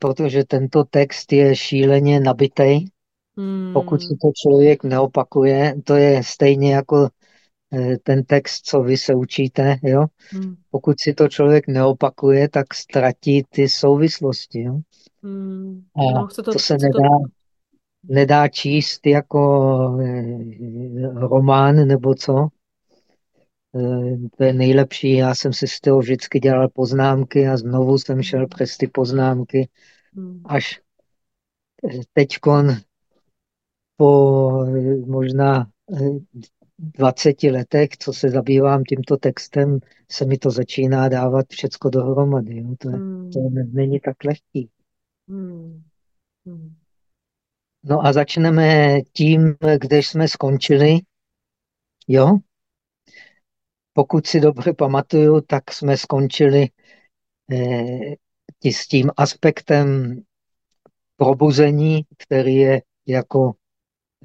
protože tento text je šíleně nabitý. Pokud si Hmm. to člověk neopakuje, to je stejně jako eh, ten text, co vy se učíte. Jo? Hmm. Pokud si to člověk neopakuje, tak ztratí ty souvislosti. Jo? Hmm. A No, to, to se to... nedá, nedá číst jako eh, román nebo co. Eh, To je nejlepší. Já jsem si z toho vždycky dělal poznámky a znovu jsem šel přes ty poznámky, Hmm. až teďkon po eh, možná eh, 20 letech, co se zabývám tímto textem, se mi to začíná dávat všecko dohromady. Jo? To, je, to Hmm. ne- není tak lehký. Hmm. Hmm. No a začneme tím, kde jsme skončili. Jo? Pokud si dobře pamatuju, tak jsme skončili eh, s tím aspektem probuzení, který je jako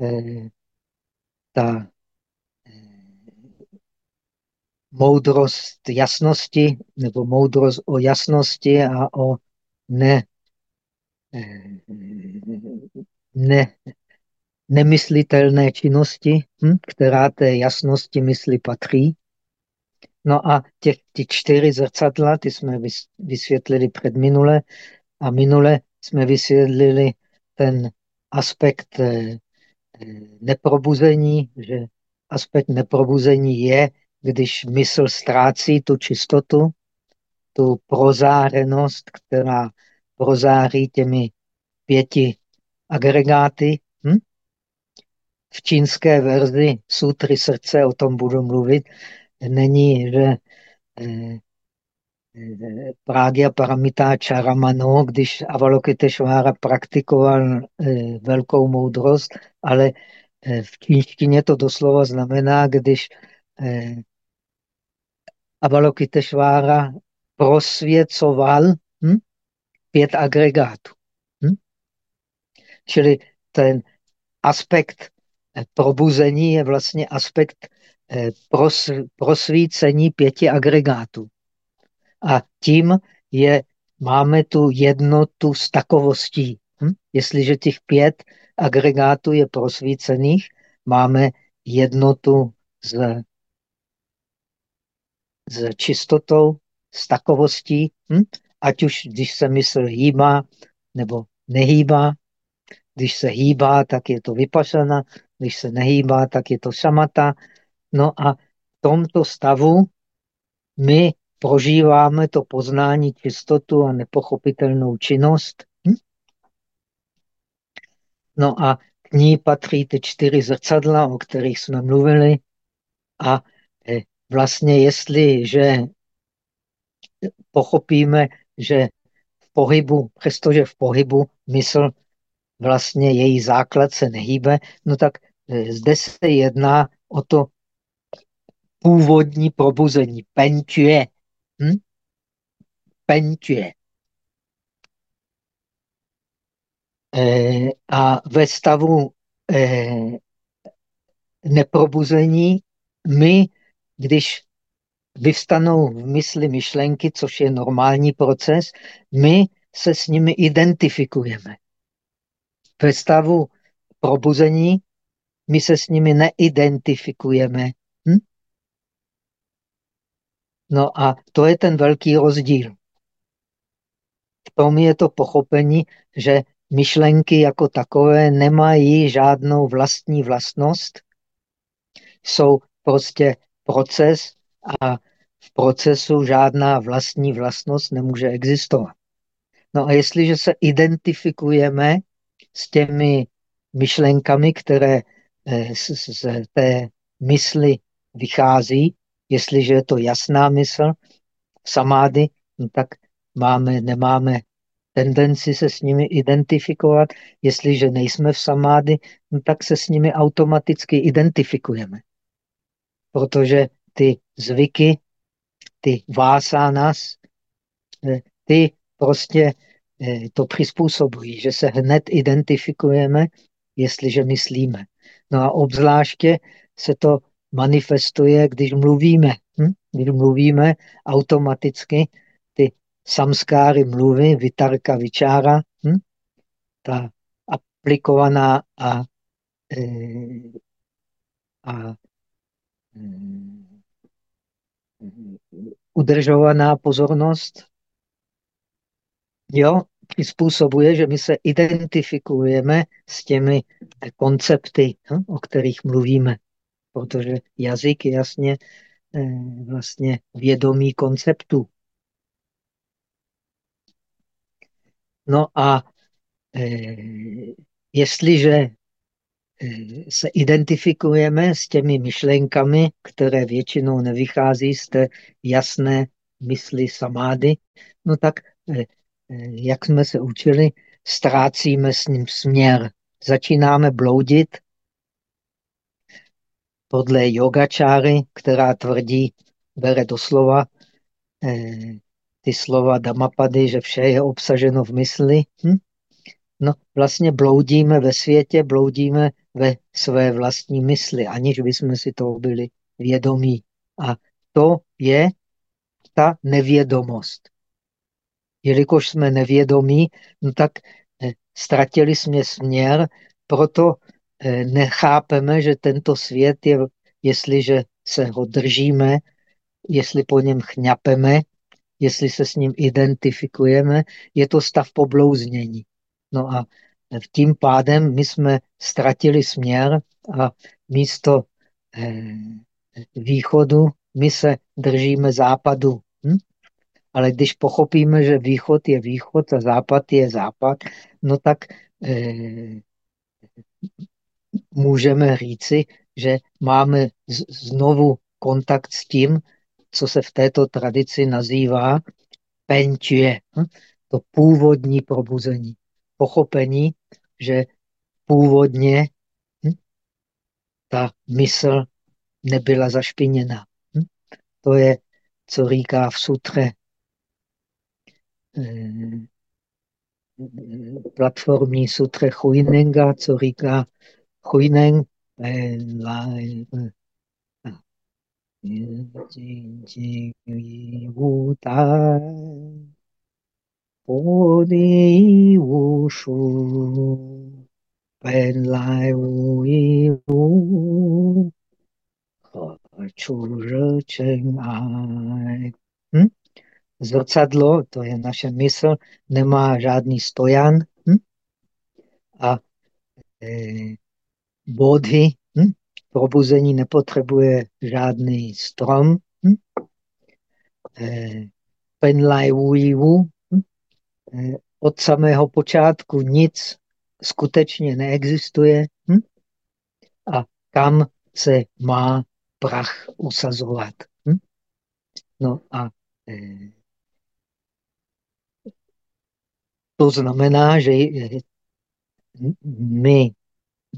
eh, ta moudrost jasnosti, nebo moudrost o jasnosti a o ne, eh, ne, nemyslitelné činnosti, hm, která té jasnosti mysli patří. No a těch, ty čtyři zrcadla, ty jsme vys- vysvětlili před minule a minule jsme vysvětlili ten aspekt eh, neprobuzení, že aspekt neprobuzení je, když mysl ztrácí tu čistotu, tu prozářenost, která prozáří těmi pěti agregáty. Hm? V čínské verzi sutry srdce, o tom budu mluvit, není, že eh, eh, Prágia Paramita Charamano, když Avalokiteshvara praktikoval eh, velkou moudrost, ale v čínštině to doslova znamená, když Avalokiteshvara prosvěcoval hm, pět agregátů. Hm? Čili ten aspekt probuzení je vlastně aspekt eh, pros, prosvícení pěti agregátů. A tím je, máme tu jednotu s takovostí. Hm? Jestliže těch pět agregátů je prosvícených, máme jednotu s, s čistotou, s takovostí, hm? ať už když se mysl hýbá nebo nehýbá. Když se hýbá, tak je to vypašana, když se nehýbá, tak je to šamata. No a v tomto stavu my prožíváme to poznání čistotu a nepochopitelnou činnost. Hm? No a k ní patří ty čtyři zrcadla, o kterých jsme mluvili. A eh, vlastně jestliže pochopíme, že v pohybu, přestože v pohybu mysl vlastně její základ se nehýbe, no tak eh, zde se jedná o to původní probuzení, penčuje. Hm? Penčuje. Eh, a ve stavu eh, neprobuzení my, když vyvstanou v mysli myšlenky, což je normální proces, my se s nimi identifikujeme. Ve stavu probuzení my se s nimi neidentifikujeme. Hm? No a to je ten velký rozdíl. V tom je to pochopení, že myšlenky jako takové nemají žádnou vlastní vlastnost, jsou prostě proces a v procesu žádná vlastní vlastnost nemůže existovat. No a jestliže se identifikujeme s těmi myšlenkami, které eh, z, z té mysli vychází, jestliže je to jasná mysl, samády, no tak máme, nemáme tendenci se s nimi identifikovat. Jestliže nejsme v samády, no tak se s nimi automaticky identifikujeme. Protože ty zvyky, ty vásánas, ty prostě to přizpůsobují, že se hned identifikujeme, jestliže myslíme. No a obzvláště se to manifestuje, když mluvíme. Hm? Když mluvíme, automaticky ty samskáry mluvy, vitarka, vyčára, hm? ta aplikovaná a, e, a e, udržovaná pozornost, jo, způsobuje, že my se identifikujeme s těmi koncepty, hm, o kterých mluvíme, protože jazyk je jasně eh, vlastně vědomí konceptu. No a eh, jestliže Eh, se identifikujeme s těmi myšlenkami, které většinou nevychází z té jasné mysli samády, no tak, jak jsme se učili, ztrácíme s ním směr. Začínáme bloudit podle yogačáry, která tvrdí, bere doslova ty slova Damapady, že vše je obsaženo v mysli. Hm? No, vlastně bloudíme ve světě, bloudíme ve své vlastní mysli, aniž bychom si toho byli vědomí. A to je ta nevědomost. Jelikož jsme nevědomí, no tak eh, ztratili jsme směr, proto eh, nechápeme, že tento svět je, jestliže se ho držíme, jestli po něm chňapeme, jestli se s ním identifikujeme, je to stav poblouznění. No a tím pádem my jsme ztratili směr a místo eh, východu my se držíme západu. Hm? Ale když pochopíme, že východ je východ a západ je západ, no tak eh, můžeme říci, že máme znovu kontakt s tím, co se v této tradici nazývá penčuje, hm? to původní probuzení pochopení, že původně hm, ta mysl nebyla zašpiněna. Hm? To je, co říká v sutře 嗯，平台嘛，是退休人员，所以讲，退休。Zrcadlo, to je naše mysl, nemá žádný stojan hm? a e, bodhy, hm? probuzení nepotřebuje žádný strom. Hm? E, penlai wuiwu, Eh, od samého počátku nic skutečně neexistuje hm? a kam se má prach usazovat. Hm? No a eh, to znamená, že my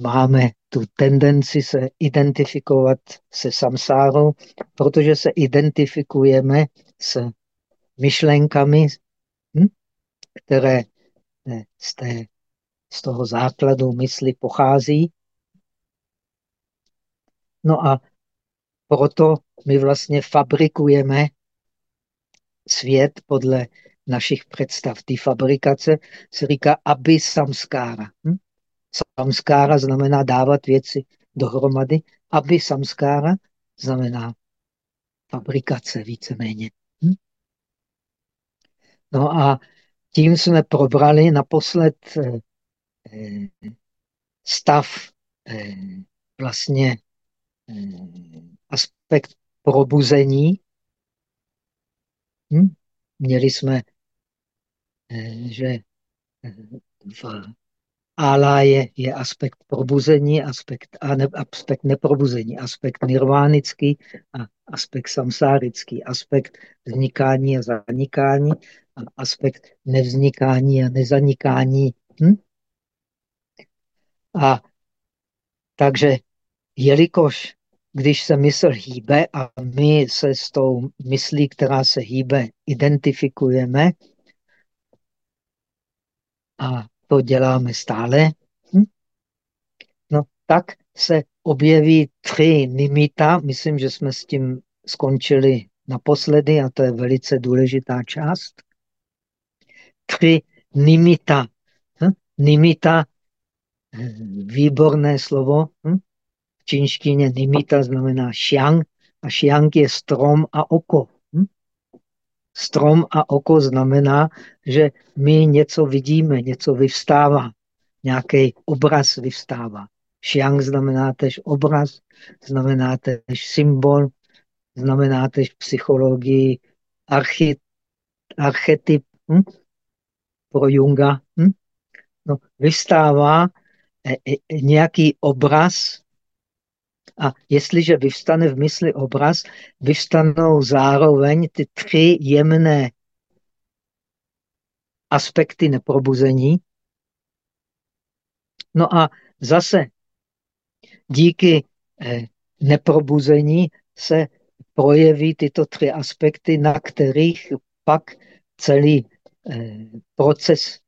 máme tu tendenci se identifikovat se samsárou, protože se identifikujeme s myšlenkami, hm? které eh, z, té, z toho základu mysli pochází. No a proto my vlastně fabrikujeme svět podle našich představ. Ty fabrikace se říká aby samskára. Hm? Samskára znamená dávat věci dohromady. Aby samskára znamená fabrikace víceméně. Hm? No a tím jsme probrali naposled eh, eh, stav eh, vlastně aspekt probuzení. Hm? Měli jsme, že v Áláje je aspekt probuzení, aspekt, a ne, aspekt neprobuzení, aspekt nirvánický a aspekt samsárický, aspekt vznikání a zanikání a aspekt nevznikání a nezanikání. Hm? A takže jelikož když se mysl hýbe a my se s tou myslí, která se hýbe, identifikujeme a to děláme stále, hm? no tak se objeví tři nimita. Myslím, že jsme s tím skončili naposledy a to je velice důležitá část. tři nimita. Hm? Nimita, výborné slovo. Hm? V čínštině nimita znamená xiang a xiang je strom a oko. Strom a oko znamená, že my něco vidíme, něco vyvstává, nějaký obraz vyvstává. Xiang znamená tež obraz, znamená tež symbol, znamená tež psychologii archetyp hm? pro Junga. Hm? No, vystává e, e, nějaký obraz a jestliže vyvstane v mysli obraz, vyvstanou zároveň ty tři jemné aspekty neprobuzení. No a zase díky eh, neprobuzení se projeví tyto tři aspekty, na kterých pak celý eh, proces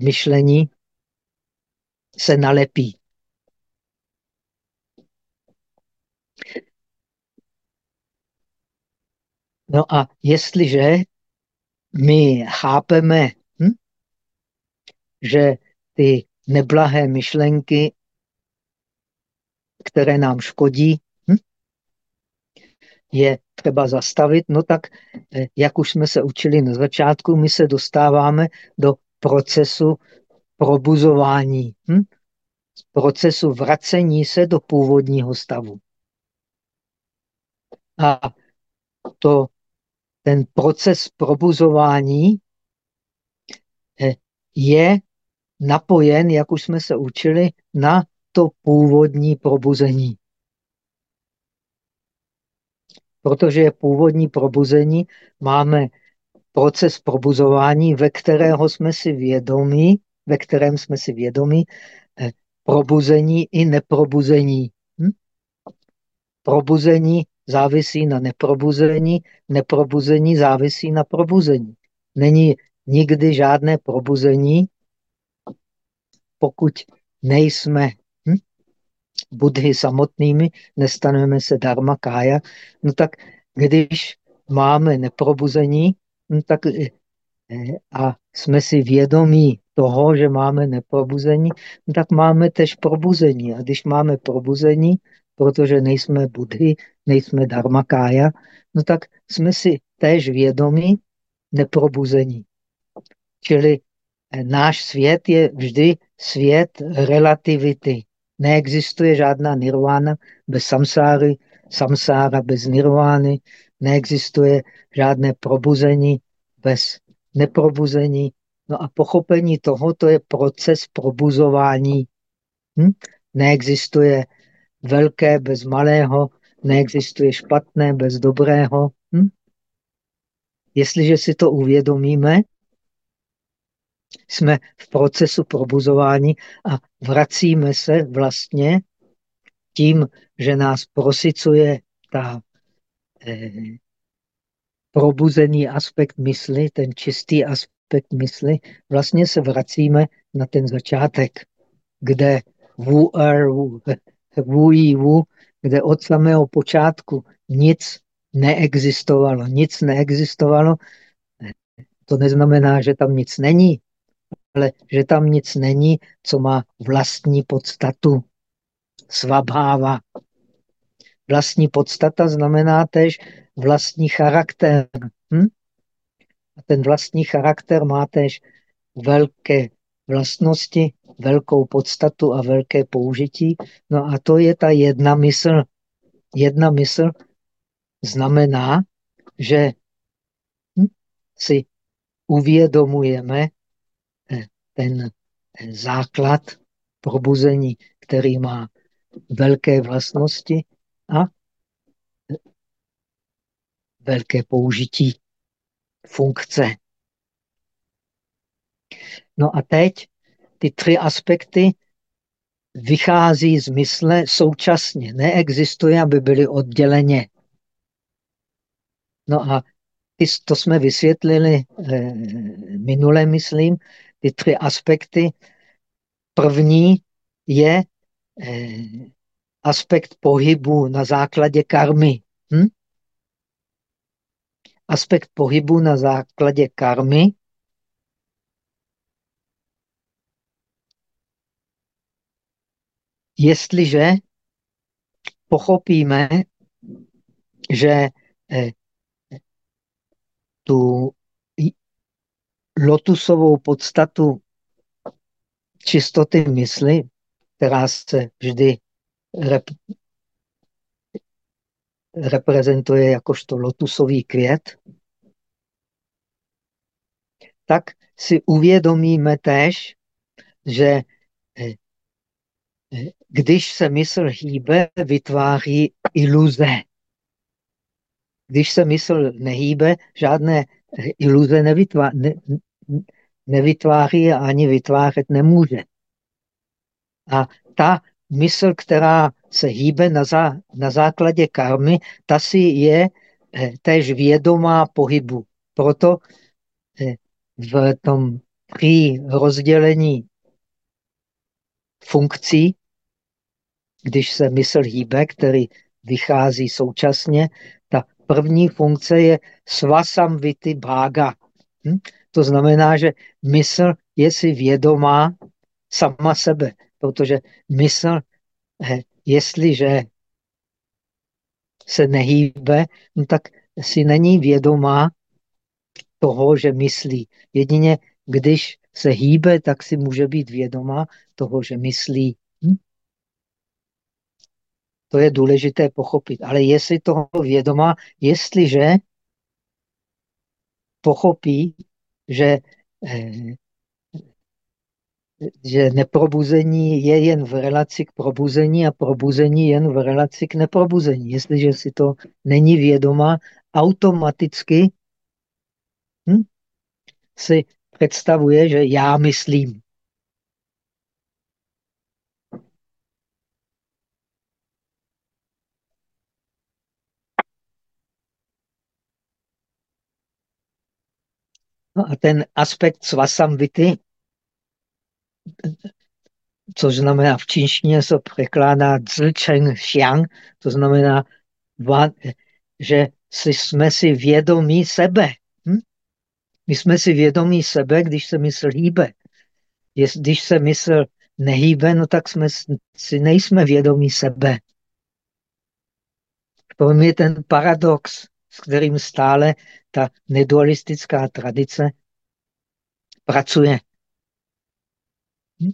myšlení se nalepí. No a jestliže my chápeme, hm, že ty neblahé myšlenky, které nám škodí, hm, je třeba zastavit, no tak, eh, jak už jsme se učili na začátku, my se dostáváme do procesu probuzování, hm? procesu vracení se do původního stavu. A to, ten proces probuzování eh, je napojen, jak už jsme se učili, na to původní probuzení. Protože je původní probuzení, máme proces probuzování, ve kterého jsme si vědomí, ve kterém jsme si vědomí eh, probuzení i neprobuzení. Hm? Probuzení závisí na neprobuzení, neprobuzení závisí na probuzení. Není nikdy žádné probuzení, pokud nejsme hm? budhy samotnými, nestaneme se dharma kája, no tak když máme neprobuzení, no tak eh, a jsme si vědomí toho, že máme neprobuzení, no tak máme tež probuzení. A když máme probuzení, protože nejsme budhy, nejsme dharmakája, no tak jsme si též vědomí neprobuzení. Čili eh, náš svět je vždy svět relativity. Neexistuje žádná nirvána bez samsáry, samsára bez nirvány, neexistuje žádné probuzení bez neprobuzení. No a pochopení toho, to je proces probuzování. Hm? Neexistuje velké bez malého, neexistuje špatné bez dobrého. Hm? Jestliže si to uvědomíme, jsme v procesu probuzování a vracíme se vlastně tím, že nás prosicuje ta eh, probuzený aspekt mysli, ten čistý aspekt mysli, vlastně se vracíme na ten začátek, kde Wu er Wu, Wu, wu kde od samého počátku nic neexistovalo. Nic neexistovalo, to neznamená, že tam nic není, ale že tam nic není, co má vlastní podstatu. Svabháva. Vlastní podstata znamená tež vlastní charakter. Hm? A ten vlastní charakter má tež velké vlastnosti, velkou podstatu a velké použití. No a to je ta jedna mysl. Jedna mysl znamená, že hm, si uvědomujeme eh, ten eh, základ probuzení, který má velké vlastnosti a velké použití funkce. No a teď ty tři aspekty vychází z mysle současně. Neexistuje, aby byly odděleně. No a to jsme vysvětlili eh, minule, myslím, ty tři aspekty. První je eh, aspekt pohybu na základě karmy. Hm? Aspekt pohybu na základě karmy jestliže pochopíme, že eh, tu lotusovou podstatu čistoty mysli, která se vždy rep reprezentuje jakožto lotusový květ, tak si uvědomíme též, že eh, když se mysl hýbe, vytváří iluze. Když se mysl nehýbe, žádné iluze nevytvá, ne, nevytváří a ani vytvářet nemůže. A ta mysl, která se hýbe na, zá, na základě karmy, ta si je eh, též vědomá pohybu. Proto eh, v tom při rozdělení funkcí, když se mysl hýbe, který vychází současně, ta první funkce je svasamvity bhaga. Hm? To znamená, že mysl je si vědomá sama sebe, protože mysl, jestliže se nehýbe, no tak si není vědomá toho, že myslí. Jedině když se hýbe, tak si může být vědomá toho, že myslí. To je důležité pochopit. Ale jestli toho vědomá, jestliže pochopí, že, eh, že neprobuzení je jen v relaci k probuzení a probuzení jen v relaci k neprobuzení. Jestliže si to není vědomá, automaticky hm, si představuje, že já myslím. No a ten aspekt svasamvity, což znamená v čínštině se překládá zlčen xiang, to znamená, že jsme si vědomí sebe. Hm? My jsme si vědomí sebe, když se mysl hýbe. Když se mysl nehýbe, no tak jsme si nejsme vědomí sebe. To je ten paradox, s kterým stále ta nedualistická tradice pracuje. Hm?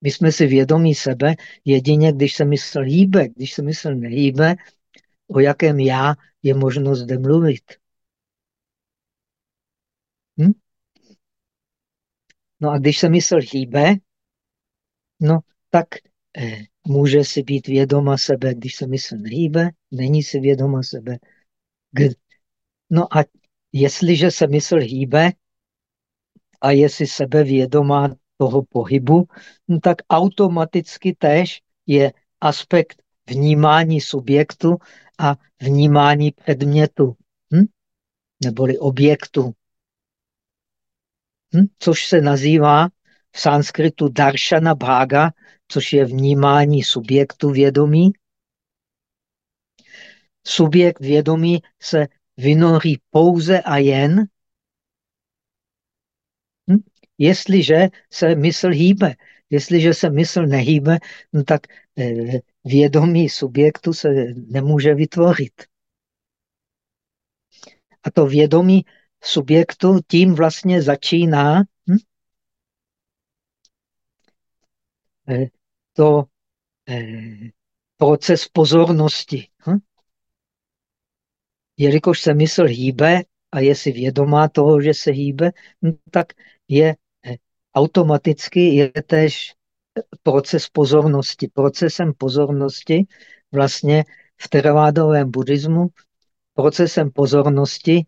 My jsme si vědomí sebe jedině, když se mysl hýbe. Když se mysl nehýbe, o jakém já je možno zde mluvit. Hm? No a když se mysl hýbe, no tak eh, může si být vědoma sebe, když se mysl nehýbe, není si vědoma sebe. No a jestliže se mysl hýbe a je si sebevědomá toho pohybu, no tak automaticky též je aspekt vnímání subjektu a vnímání předmětu, hm? neboli objektu. Hm? Což se nazývá v sanskritu darshana bhaga, což je vnímání subjektu vědomí. Subjekt vědomí se vynoří pouze a jen, hm? jestliže se mysl hýbe. Jestliže se mysl nehýbe, no tak eh, vědomí subjektu se nemůže vytvořit. A to vědomí subjektu tím vlastně začíná hm? Eh, to eh, proces pozornosti. Hm? Jelikož se mysl hýbe a je si vědomá toho, že se hýbe, no tak je eh, automaticky je tež proces pozornosti. Procesem pozornosti vlastně v teravádovém buddhismu procesem pozornosti,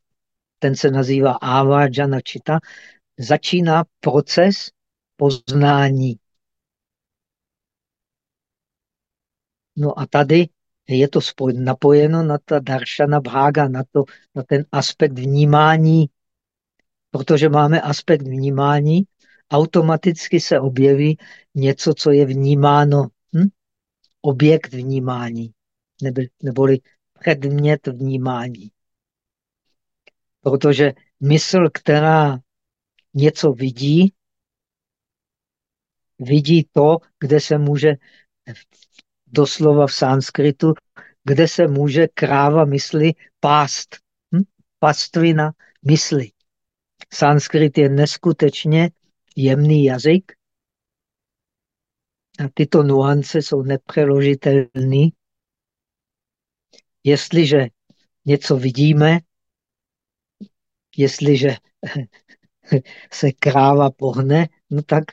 ten se nazývá avajana čita, začíná proces poznání. No a tady je to napojeno na ta daršana bhága, na, to, na ten aspekt vnímání. Protože máme aspekt vnímání, automaticky se objeví něco, co je vnímáno. Hm? Objekt vnímání, neboli předmět vnímání. Protože mysl, která něco vidí, vidí to, kde se může doslova v sanskritu, kde se může kráva mysli pást. Hm? Pastvina mysli. Sanskrit je neskutečně jemný jazyk a tyto nuance jsou nepřeložitelné. Jestliže něco vidíme, jestliže se kráva pohne, no tak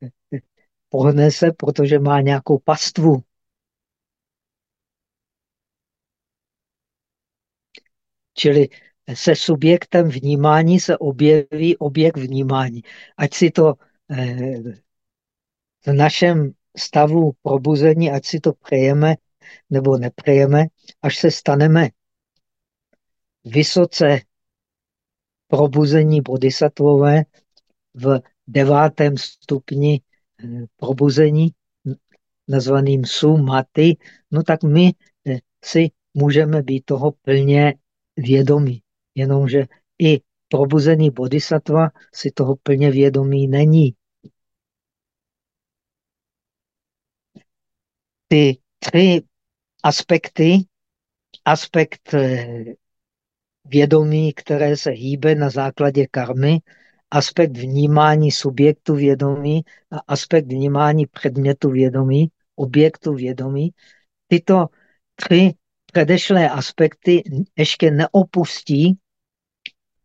pohne se, protože má nějakou pastvu. Čili se subjektem vnímání se objeví objekt vnímání. Ať si to eh, v našem stavu probuzení, ať si to přejeme nebo nepřejeme, až se staneme vysoce probuzení bodhisattvové v devátém stupni eh, probuzení, nazvaným sumaty, no tak my eh, si můžeme být toho plně vědomí. Jenomže i probuzený bodhisattva si toho plně vědomí není. Ty tři aspekty, aspekt eh, vědomí, které se hýbe na základě karmy, aspekt vnímání subjektu vědomí a aspekt vnímání předmětu vědomí, objektu vědomí. Tyto tři předešlé aspekty ještě neopustí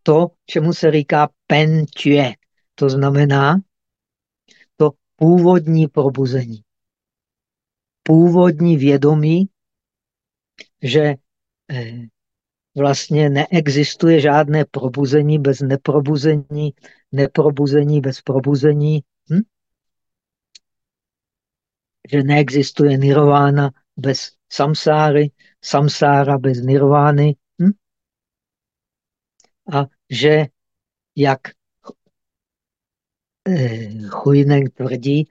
to, čemu se říká pentue. To znamená to původní probuzení. Původní vědomí, že eh, vlastně neexistuje žádné probuzení bez neprobuzení, neprobuzení bez probuzení, hm? že neexistuje nirvána bez samsáry, samsára bez nirvány hm? a že, jak eh, tvrdí,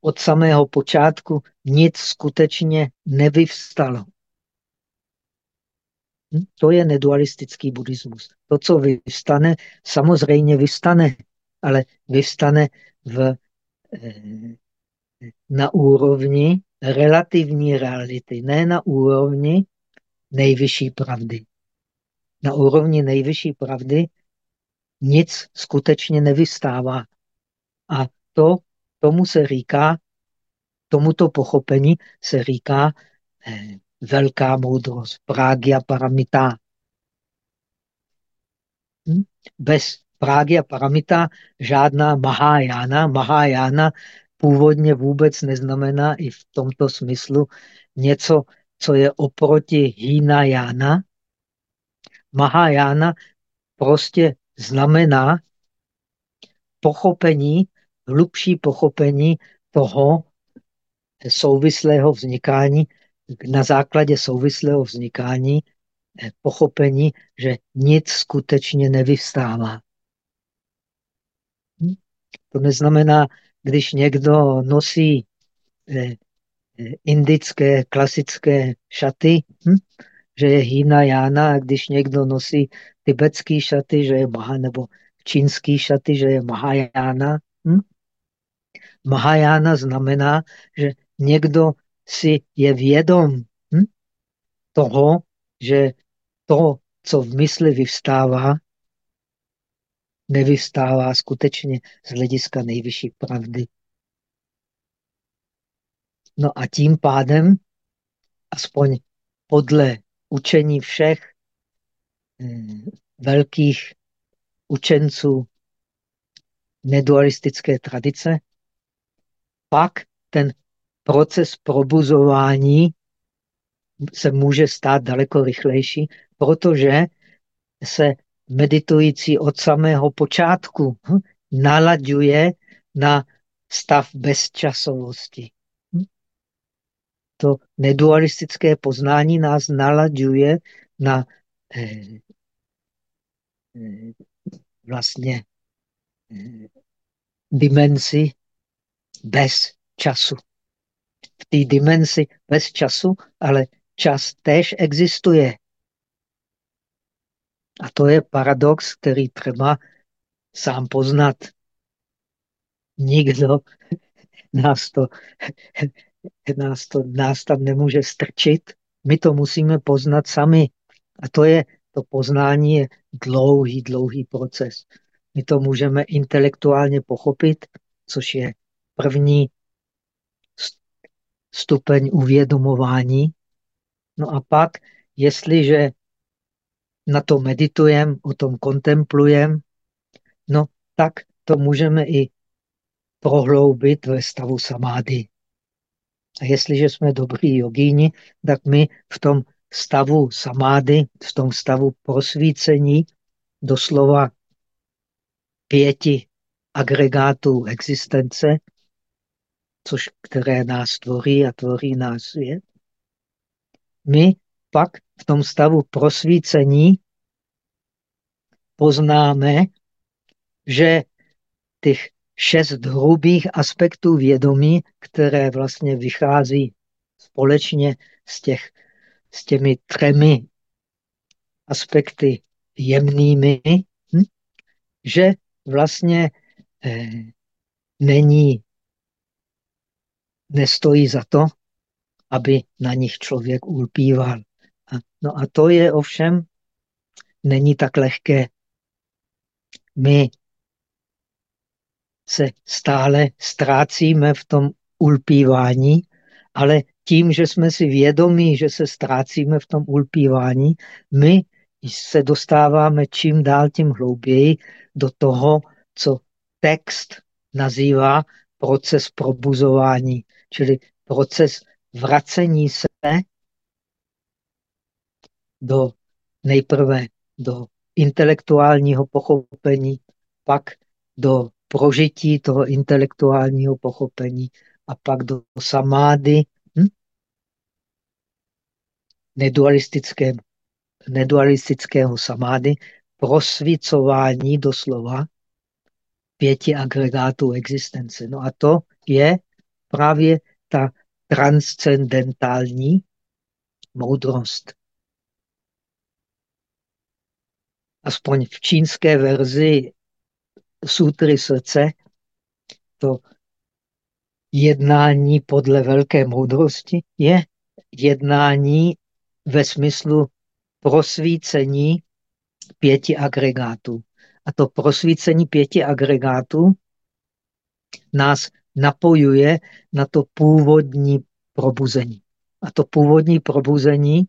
od samého počátku nic skutečně nevyvstalo. Hm? To je nedualistický buddhismus. To, co vyvstane, samozřejmě vyvstane, ale vyvstane v, eh, na úrovni relativní reality, ne na úrovni nejvyšší pravdy. Na úrovni nejvyšší pravdy nic skutečně nevystává. A to, tomu se říká, tomuto pochopení se říká eh, velká moudrost, prágia paramita. Hm? Bez prágia paramita žádná Mahájána. Mahájána původně vůbec neznamená i v tomto smyslu něco, co je oproti Hinajána. Mahájána prostě znamená pochopení, hlubší pochopení toho souvislého vznikání na základě souvislého vznikání eh, pochopení, že nic skutečně nevystává. Hm? To neznamená, když někdo nosí eh, eh, indické klasické šaty, hm? že je hýna jána, a když někdo nosí tibetský šaty, že je maha, nebo čínský šaty, že je mahajána. Hm? Mahajána znamená, že někdo si je vědom hm? toho, že to, co v mysli vyvstává, nevystává skutečně z hlediska nejvyšší pravdy. No a tím pádem, aspoň podle učení všech hm, velkých učenců nedualistické tradice, pak ten proces probuzování se může stát daleko rychlejší, protože se meditující od samého počátku hm, nalaďuje na stav bezčasovosti. Hm. To nedualistické poznání nás nalaďuje na eh, eh, vlastně eh, dimenzi bez času v té dimenzi bez času, ale čas též existuje. A to je paradox, který třeba sám poznat. Nikdo nás to nás, to, nás tam nemůže strčit. My to musíme poznat sami. A to je, to poznání je dlouhý, dlouhý proces. My to můžeme intelektuálně pochopit, což je první stupeň uvědomování. No a pak, jestliže na to meditujeme, o tom kontemplujeme, no tak to můžeme i prohloubit ve stavu samády. A jestliže jsme dobrý jogíni, tak my v tom stavu samády, v tom stavu prosvícení, doslova pěti agregátů existence, což které nás tvoří a tvoří nás svět, my pak v tom stavu prosvícení poznáme, že těch šest hrubých aspektů vědomí, které vlastně vychází společně z, těch, s těmi třemi aspekty jemnými, hm? že vlastně eh, není, nestojí za to, aby na nich člověk ulpíval. No a to je ovšem, není tak lehké. My se stále ztrácíme v tom ulpívání, ale tím, že jsme si vědomí, že se ztrácíme v tom ulpívání, my se dostáváme čím dál tím hlouběji do toho, co text nazývá proces probuzování, čili proces vracení se do nejprve do intelektuálního pochopení, pak do prožití toho intelektuálního pochopení a pak do samády hm? nedualistické, nedualistického samády, prosvícování doslova pěti agregátů existence. No a to je právě ta transcendentální moudrost. Aspoň v čínské verzi sutry srdce, to jednání podle velké moudrosti je jednání ve smyslu prosvícení pěti agregátů. A to prosvícení pěti agregátů nás napojuje na to původní probuzení. A to původní probuzení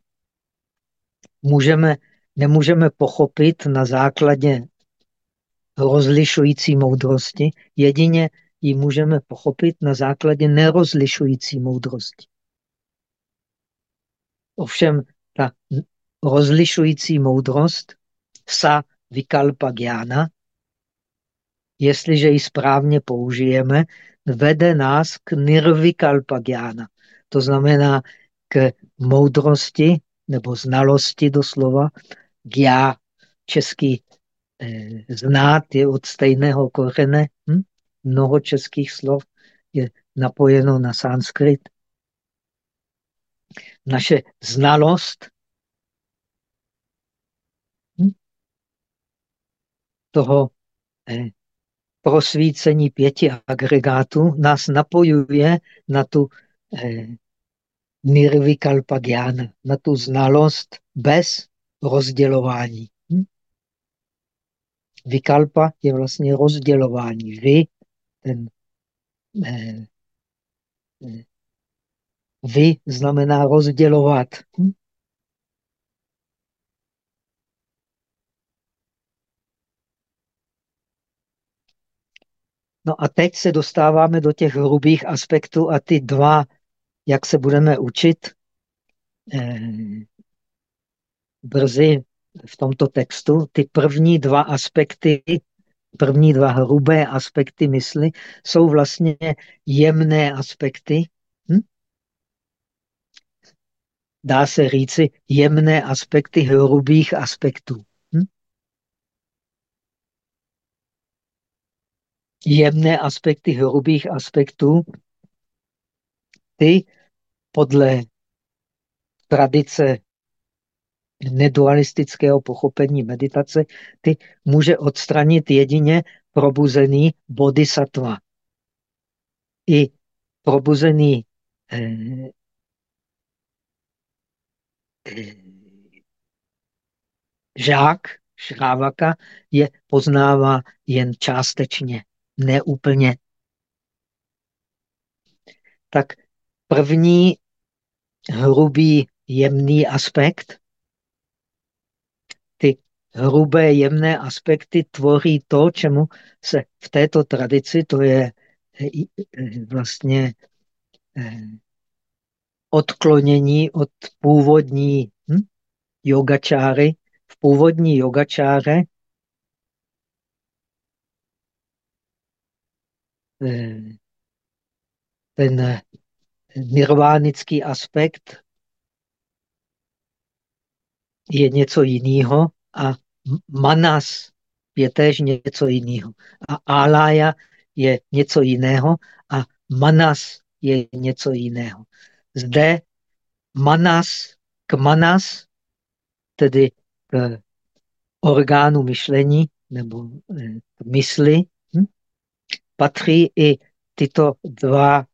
můžeme, nemůžeme pochopit na základě rozlišující moudrosti, jedině ji můžeme pochopit na základě nerozlišující moudrosti. Ovšem ta rozlišující moudrost sa vikalpa gyana, jestliže ji správně použijeme, vede nás k nirvikalpa gyana. To znamená k moudrosti nebo znalosti doslova. Gya, český eh, znát je od stejného kořene. Hm? Mnoho českých slov je napojeno na sanskrit. Naše znalost hm? toho eh, prosvícení pěti agregátů nás napojuje na tu eh, nirvikalpa na tu znalost bez rozdělování. Hm? Vikalpa je vlastně rozdělování. Vy, ten eh, eh, vy znamená rozdělovat. Hm? No a teď se dostáváme do těch hrubých aspektů a ty dva, jak se budeme učit eh, brzy v tomto textu, ty první dva aspekty, první dva hrubé aspekty mysli jsou vlastně jemné aspekty. Hm? Dá se říci jemné aspekty hrubých aspektů. jemné aspekty hrubých aspektů, ty podle tradice nedualistického pochopení meditace, ty může odstranit jedině probuzený bodhisattva. I probuzený eh, eh, žák, šrávaka, je poznává jen částečně, neúplně. Tak první hrubý jemný aspekt, hrubé jemné aspekty tvoří to, čemu se v této tradici, to je eh, eh, vlastně eh, odklonění od původní hm, yogačáry. V původní yogačáře ten nirvánický aspekt je něco jiného a manas je též něco jiného. A alaya je něco jiného a manas je něco jiného. Zde manas k manas, tedy k orgánu myšlení nebo eh, k mysli, hm, patří i tyto dva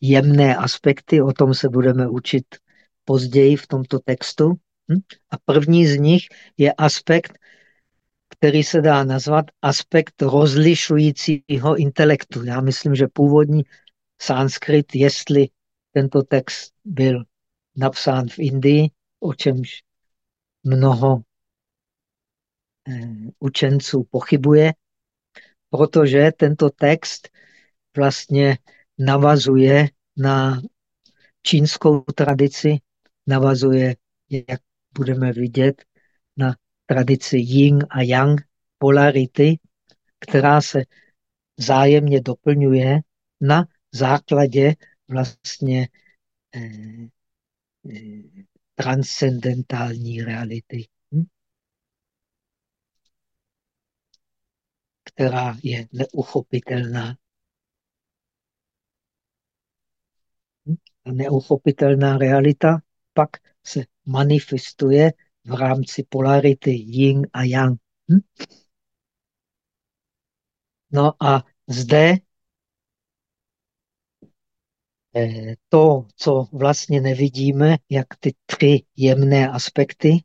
jemné aspekty, o tom se budeme učit později v tomto textu. Hm? A první z nich je aspekt, který se dá nazvat aspekt rozlišujícího intelektu. Já myslím, že původní sanskrit, jestli tento text byl napsán v Indii, o čemž mnoho eh, učenců pochybuje, protože tento text vlastně navazuje na čínskou tradici, navazuje, jak budeme vidět, na tradici yin a yang, polarity, která se zájemně doplňuje na základě vlastně eh, eh, transcendentální reality, hm? která je neuchopitelná A neuchopitelná realita pak se manifestuje v rámci polarity yin a yang. Hm? No a zde eh, to, co vlastně nevidíme, jak ty tři jemné aspekty,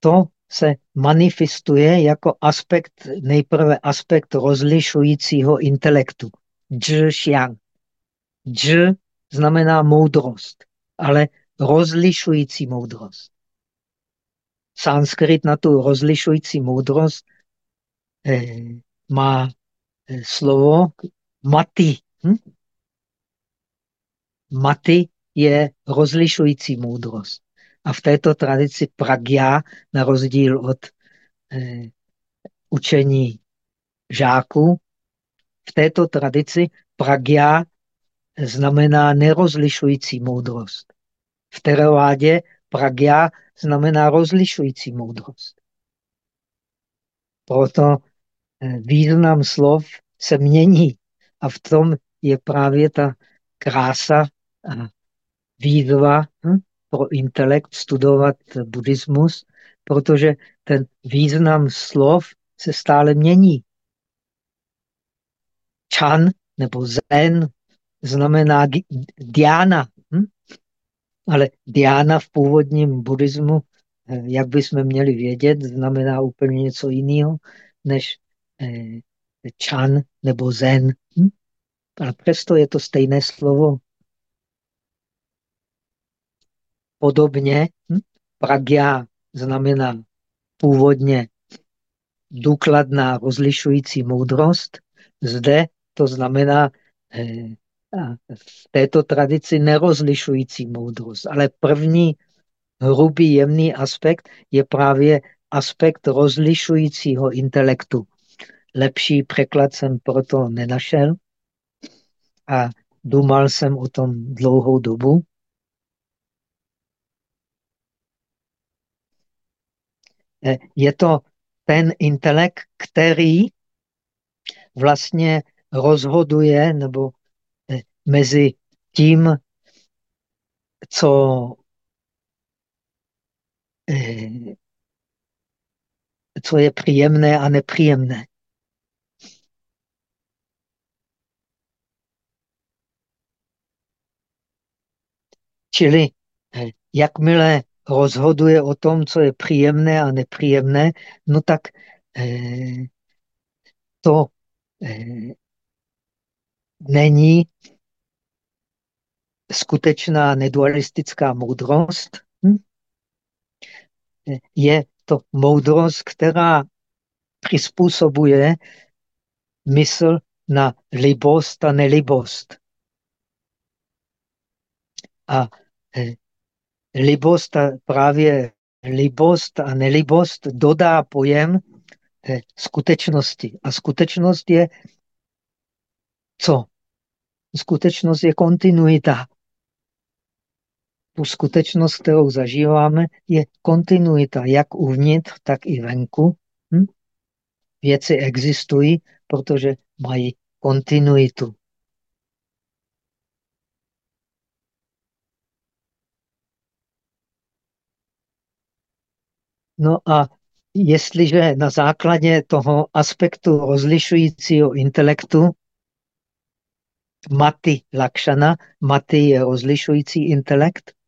to se manifestuje jako aspekt, nejprve aspekt rozlišujícího intelektu. Zhi xiang. Dž znamená moudrost, ale rozlišující moudrost. Sanskrit na tu rozlišující moudrost eh, má eh, slovo mati. Hm? Mati je rozlišující moudrost. A v této tradici pragya, na rozdíl od eh, učení žáků, v této tradici pragya znamená nerozlišující moudrost. V teravádě pragya znamená rozlišující moudrost. Proto eh, význam slov se mění a v tom je právě ta krása a výzva hm, pro intelekt studovat buddhismus, protože ten význam slov se stále mění. Chan nebo zen znamená diána. Hm? Ale diána v původním buddhismu, eh, jak bychom měli vědět, znamená úplně něco jiného než eh, čan nebo zen. Hm? Ale přesto je to stejné slovo. Podobně hm? pragya znamená původně důkladná rozlišující moudrost. Zde to znamená eh, v této tradici nerozlišující moudrost, ale první hrubý jemný aspekt je právě aspekt rozlišujícího intelektu. Lepší překlad jsem proto nenašel a dumal jsem o tom dlouhou dobu. E, je to ten intelekt, který vlastně rozhoduje nebo mezi tím, co eh, co je příjemné a nepříjemné. Čili eh, jakmile rozhoduje o tom, co je příjemné a nepříjemné, no tak eh, to není skutečná nedualistická moudrost. Hm? Je to moudrost, která přizpůsobuje mysl na libost a nelibost. A eh, libost a právě libost a nelibost dodá pojem eh, skutečnosti. A skutečnost je co? Skutečnost je kontinuita. Tu skutečnost, kterou zažíváme, je kontinuita, jak uvnitř, tak i venku. Hm? Věci existují, protože mají kontinuitu. No a jestliže na základě toho aspektu rozlišujícího intelektu Mati Lakšana, Mati je rozlišující intelekt?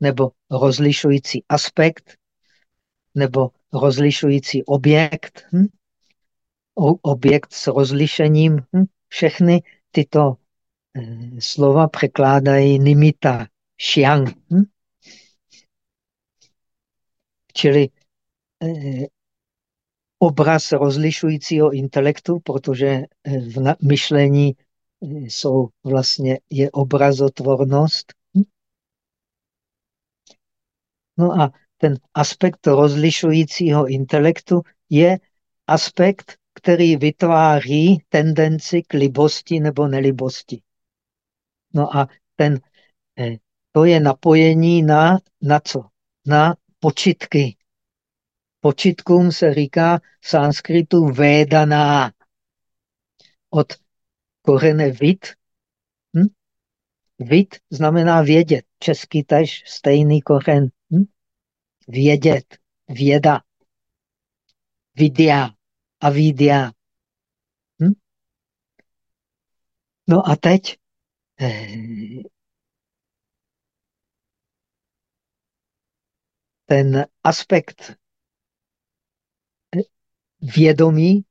Nebo rozlišující aspekt, nebo rozlišující objekt, hm? objekt s rozlišením. Hm? Všechny tyto eh, slova překládají nimita, xiang. Hm? Čili eh, obraz rozlišujícího intelektu, protože eh, v myšlení eh, jsou vlastně je obrazotvornost. Hm? No a ten aspekt rozlišujícího intelektu je aspekt, který vytváří tendenci k libosti nebo nelibosti. No a ten, to je napojení na, na co? Na počitky. Počitkům se říká v sanskritu védaná. Od korene vid. Hm? Vid znamená vědět. Český tež stejný koren. Vědět. Věda. Vidya. Avidya. Hm? No a teď eh, ten aspekt vědomí,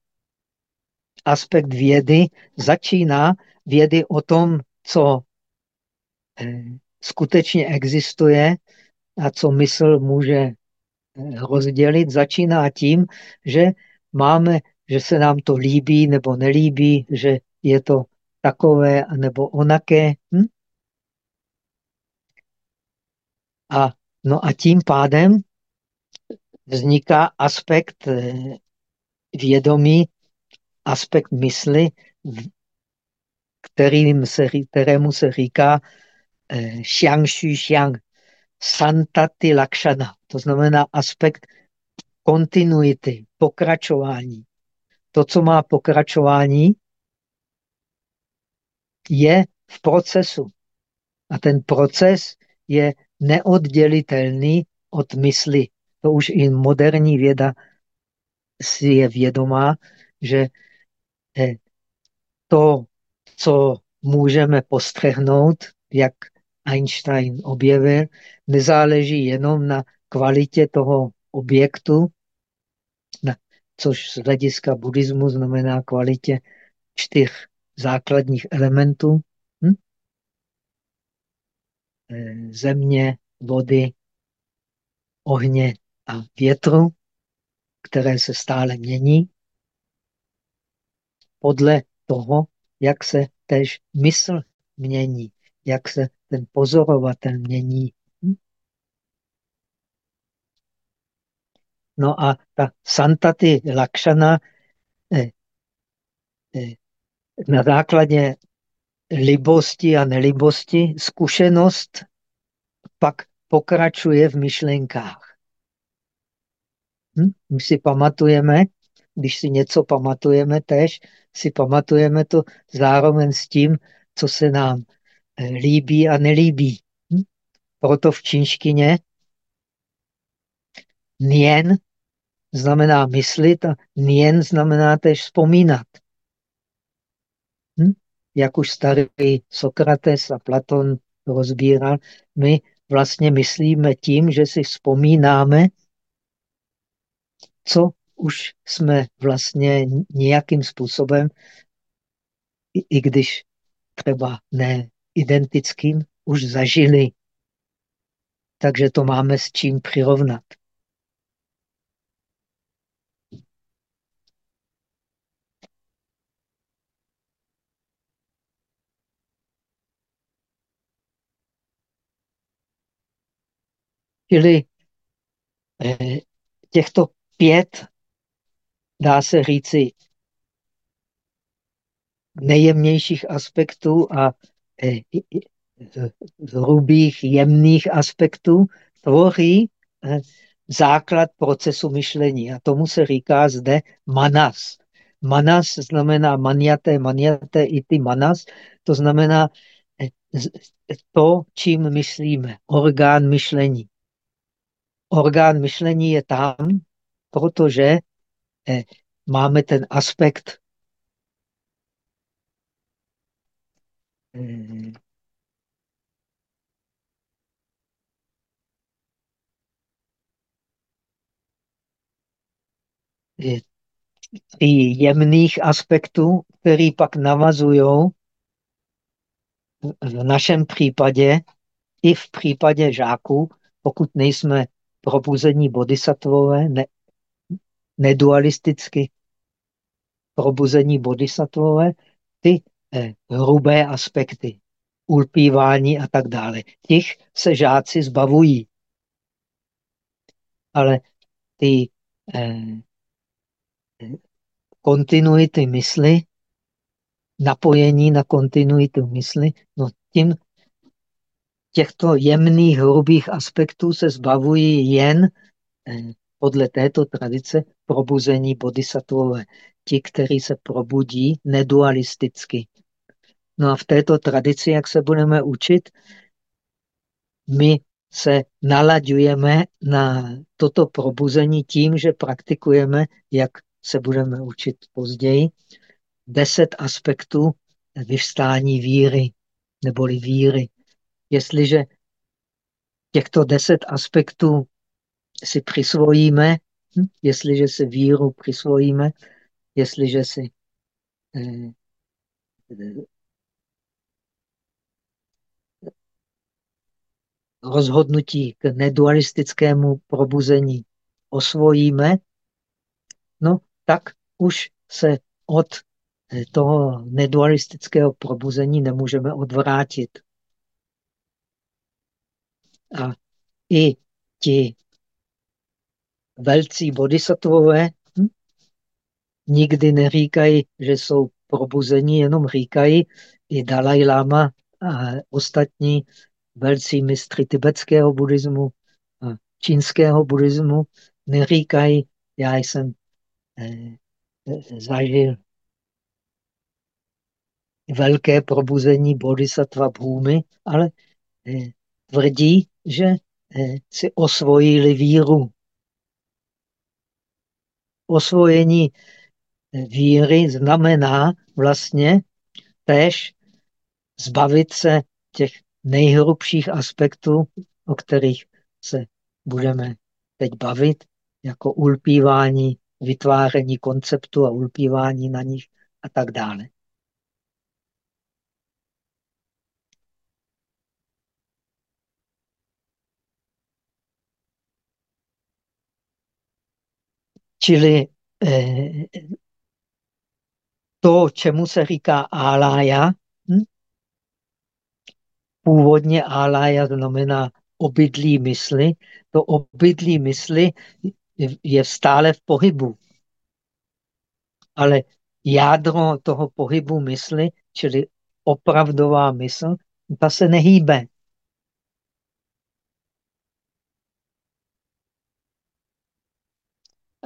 aspekt vědy, začíná vědy o tom, co eh, skutečně existuje a co mysl může eh, rozdělit, začíná tím, že máme, že se nám to líbí nebo nelíbí, že je to takové nebo onaké. Hm? A No a tím pádem vzniká aspekt eh, vědomí, aspekt mysli, kterým se, kterému se říká eh, xiang xu xiang, santati lakshana. To znamená aspekt kontinuity, pokračování. To, co má pokračování, je v procesu. A ten proces je neoddělitelný od mysli. To už i moderní věda si je vědomá, že eh, to, co můžeme postřehnout, jak Einstein objevil, nezáleží jenom na kvalitě toho objektu, což z hlediska buddhismu znamená kvalitě čtyř základních elementů, Eh, země, vody, ohně a větru, které se stále mění, podle toho, jak se tež mysl mění, jak se ten pozorovatel mění. Hm? No a ta santati lakšana eh, eh, na základě libosti a nelibosti, zkušenost pak pokračuje v myšlenkách. Hm? My si pamatujeme, když si něco pamatujeme tež, si pamatujeme to zároveň s tím, co se nám líbí a nelíbí. Hm? Proto v čínštině nien znamená myslit a nien znamená tež vzpomínat jak už starý Sokrates a Platon rozbíral, my vlastně myslíme tím, že si vzpomínáme, co už jsme vlastně nějakým způsobem, i, i když třeba ne identickým, už zažili. Takže to máme s čím přirovnat. Čili eh, těchto pět, dá se říci, nejjemnějších aspektů a eh, hrubých, jemných aspektů tvoří eh, základ procesu myšlení. A tomu se říká zde manas. Manas znamená maniaté, maniaté i ty manas, to znamená to, čím myslíme, orgán myšlení orgán myšlení je tam, protože eh, máme ten aspekt eh, jemných aspektů, který pak navazují v našem případě i v případě žáků, pokud nejsme probuzení bodhisattvové, ne, nedualisticky probuzení bodhisattvové, ty hrubé aspekty, ulpívání a tak dále. Těch se žáci zbavují. Ale ty eh, kontinuity mysli, napojení na kontinuitu mysli, no tím těchto jemných, hrubých aspektů se zbavují jen eh, podle této tradice probuzení bodhisattvové. Ti, kteří se probudí nedualisticky. No a v této tradici, jak se budeme učit, my se nalaďujeme na toto probuzení tím, že praktikujeme, jak se budeme učit později, deset aspektů vyvstání víry, neboli víry. Jestliže těchto deset aspektů si přisvojíme, hm, jestliže si víru přisvojíme, jestliže si rozhodnutí k nedualistickému probuzení osvojíme, no tak už se od eh, toho nedualistického probuzení nemůžeme odvrátit. A i ti velcí bodhisattvové hm, nikdy neříkají, že jsou probuzení, jenom říkají i Dalai Lama a ostatní velcí mistry tibetského buddhismu a čínského buddhismu neříkají, já jsem eh, zažil velké probuzení bodhisattva bhůmy, ale eh, tvrdí, že eh, si osvojili víru. Osvojení eh, víry znamená vlastně tež zbavit se těch nejhrubších aspektů, o kterých se budeme teď bavit, jako ulpívání, vytváření konceptu a ulpívání na nich a tak dále. Čili eh, to, čemu se říká álája? Původně álája znamená obydlí mysli, to obydlí mysli je stále v pohybu. Ale jádro toho pohybu mysli, čili opravdová mysl, ta se nehýbe.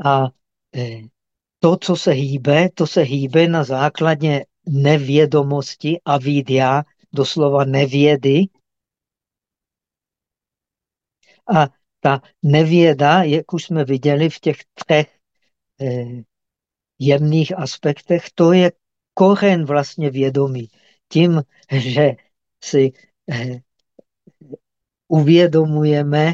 A e, to, co se hýbe, to se hýbe na základě nevědomosti a videa, doslova nevědy. A ta nevěda, jak už jsme viděli v těch třech eh, jemných aspektech, to je koren vlastně vědomí. Tím, že si eh, uvědomujeme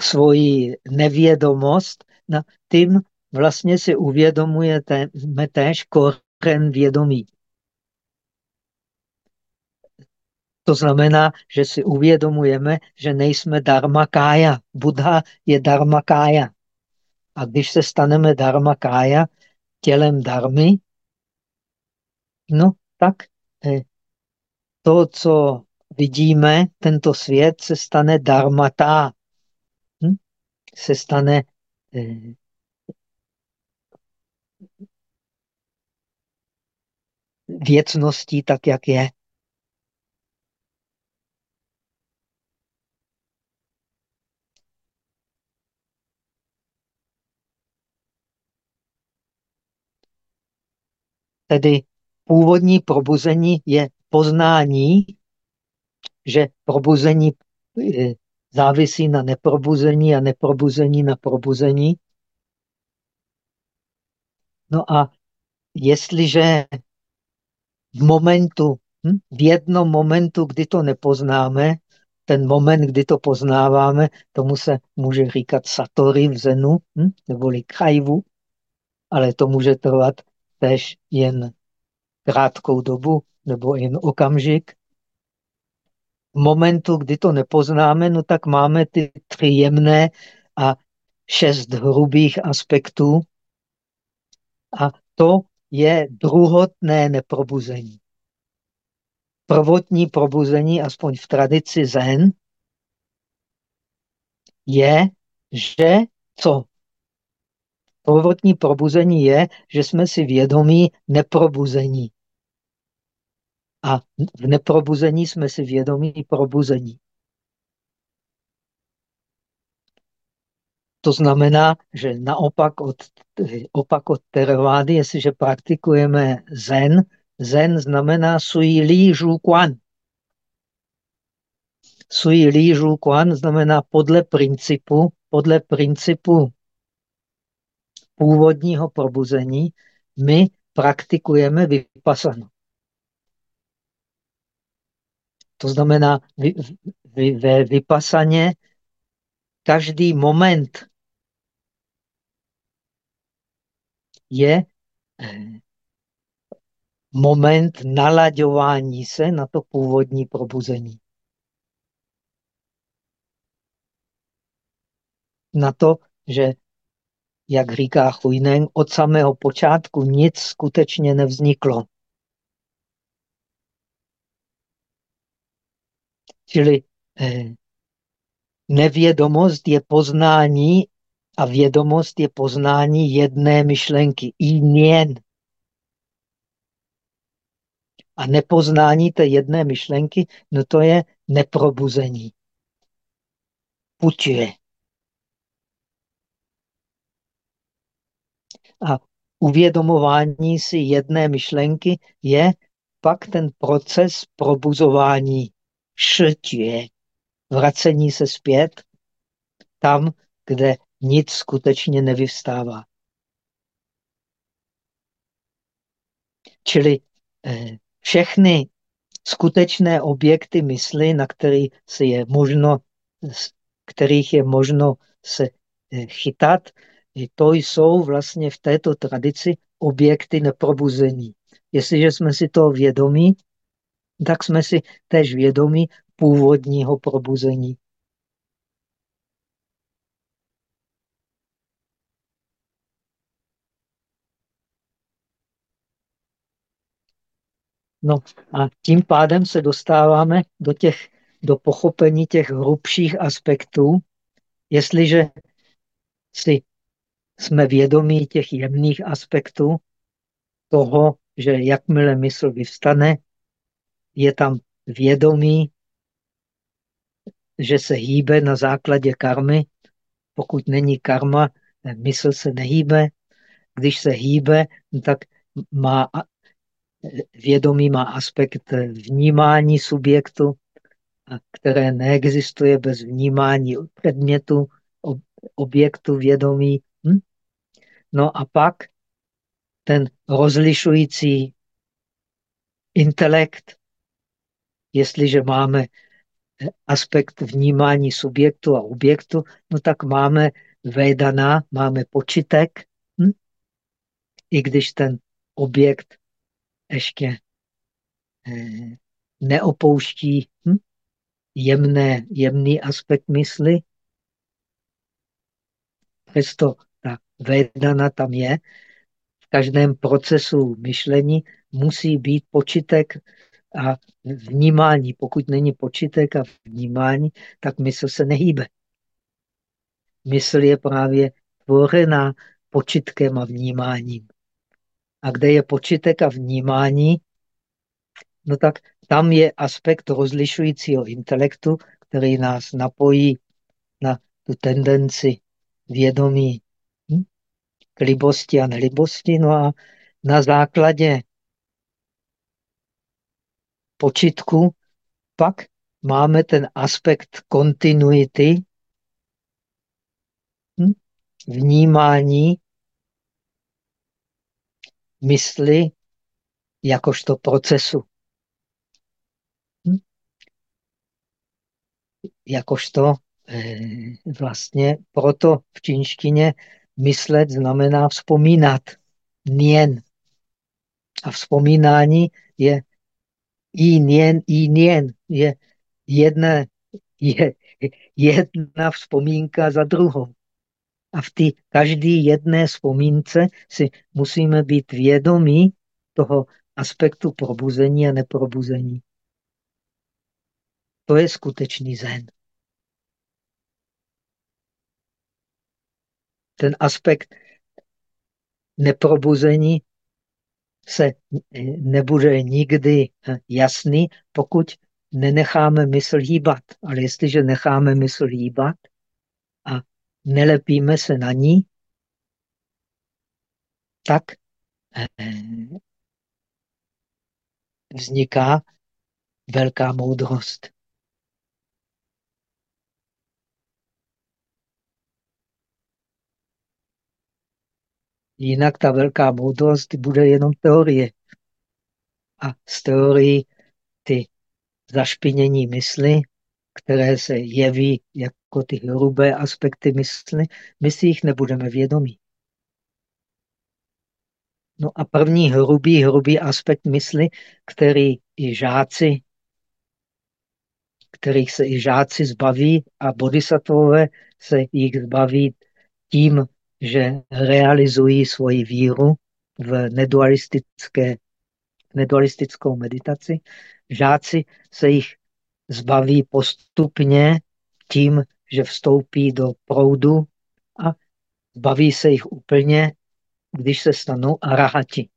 svoji nevědomost, na tím vlastně si uvědomujeme též koren vědomí. To znamená, že si uvědomujeme, že nejsme dharmakája. Buddha je dharmakája. A když se staneme dharmakája, tělem dharmy, no tak eh, to, co vidíme, tento svět se stane dharmata. Hm? Se stane eh, věcností tak, jak je. Tedy původní probuzení je poznání, že probuzení eh, závisí na neprobuzení a neprobuzení na probuzení. No a jestliže v momentu, hm, v jednom momentu, kdy to nepoznáme, ten moment, kdy to poznáváme, tomu se může říkat satori v zenu, hm, neboli kajvu, ale to může trvat tež jen krátkou dobu nebo jen okamžik. V momentu, kdy to nepoznáme, no tak máme ty tři jemné a šest hrubých aspektů a to je druhotné neprobuzení. Prvotní probuzení, aspoň v tradici Zen, je, že co? Prvotní probuzení je, že jsme si vědomí neprobuzení. A v neprobuzení jsme si vědomí probuzení. To znamená, že naopak od, opak od teravády, jestliže praktikujeme zen, zen znamená sui li zhu quan. Sui li zhu quan znamená podle principu, podle principu původního probuzení, my praktikujeme vypasanu. To znamená, ve vypasaně každý moment je eh, moment nalaďování se na to původní probuzení. Na to, že, jak říká Chujneng, od samého počátku nic skutečně nevzniklo. Čili eh, nevědomost je poznání a vědomost je poznání jedné myšlenky, i nien. A nepoznání té jedné myšlenky, no to je neprobuzení. Putuje. A uvědomování si jedné myšlenky je pak ten proces probuzování, ště, vracení se zpět tam, kde nic skutečně nevyvstává. Čili eh, všechny skutečné objekty mysli, na který se je možno, kterých je možno se eh, chytat, to jsou vlastně v této tradici objekty neprobuzení. Jestliže jsme si toho vědomí, tak jsme si též vědomí původního probuzení. No a tím pádem se dostáváme do, těch, do pochopení těch hrubších aspektů. Jestliže si jsme vědomí těch jemných aspektů toho, že jakmile mysl vyvstane, je tam vědomí, že se hýbe na základě karmy. Pokud není karma, mysl se nehýbe. Když se hýbe, tak má vědomí má aspekt vnímání subjektu, které neexistuje bez vnímání předmětu, objektu vědomí. No a pak ten rozlišující intelekt, jestliže máme aspekt vnímání subjektu a objektu, no tak máme Vedana, máme počitek, hm? i když ten objekt ještě eh, neopouští hm? jemné, jemný aspekt mysli. Přesto Vedana tam je. V každém procesu myšlení musí být počitek a vnímání. Pokud není počitek a vnímání, tak mysl se nehýbe. Mysl je právě tvořená počitkem a vnímáním. A kde je počitek a vnímání, no tak tam je aspekt rozlišujícího intelektu, který nás napojí na tu tendenci vědomí? K libosti a nelibosti. No a na základě počitku pak máme ten aspekt kontinuity, hm? vnímání mysli jakožto procesu. Hm? Jakožto eh, vlastně proto v čínštině myslet znamená vzpomínat. Nien. A vzpomínání je i nien, i nien. Je jedna, je jedna vzpomínka za druhou. A v té každé jedné vzpomínce si musíme být vědomí toho aspektu probuzení a neprobuzení. To je skutečný zen. Ten aspekt neprobuzení se nebude nikdy jasný, pokud nenecháme mysl hýbat. Ale jestliže necháme mysl hýbat a nelepíme se na ní, tak eh, vzniká velká moudrost. Jinak ta velká moudrost bude jenom teorie. A z teorii ty zašpinění mysli, které se jeví jako ty hrubé aspekty mysli, my si jich nebudeme vědomí. No a první hrubý, hrubý aspekt mysli, který i žáci, kterých se i žáci zbaví a bodhisattvové se jich zbaví tím, že realizují svoji víru v nedualistické, nedualistickou meditaci. Žáci se jich zbaví postupně tím, že vstoupí do proudu a zbaví se jich úplně když se stanou arahati.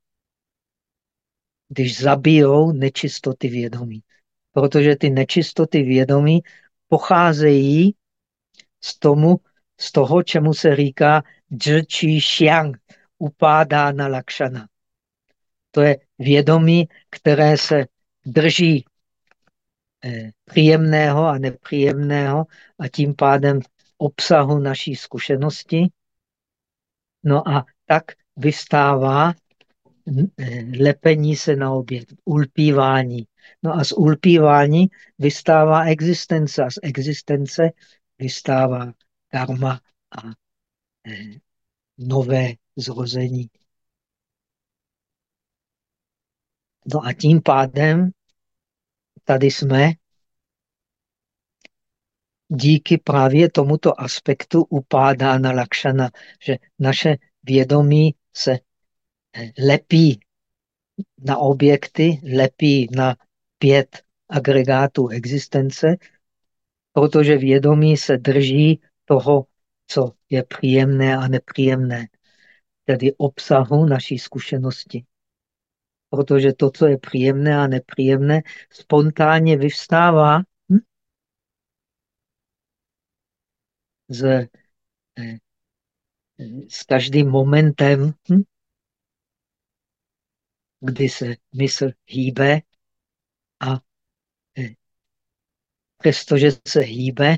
Když zabijou nečistoty vědomí. Protože ty nečistoty vědomí pocházejí z, tomu, z toho, čemu se říká džrčí xiang, upádá na lakšana. To je vědomí, které se drží eh, příjemného a nepříjemného a tím pádem obsahu naší zkušenosti. No a tak vystává lepení se na objekt, ulpívání. No a z ulpívání vystává existence a z existence vystává karma a eh, nové zrození. No a tím pádem tady jsme díky právě tomuto aspektu upádá na lakšana, že naše vědomí se eh, lepí na objekty, lepí na pět agregátů existence, protože vědomí se drží toho, co je příjemné a nepříjemné, tedy obsahu naší zkušenosti. Protože to, co je příjemné a nepříjemné, spontánně vyvstává hm? z eh, s každým momentem, hm, kdy se mysl hýbe a eh, přestože se hýbe,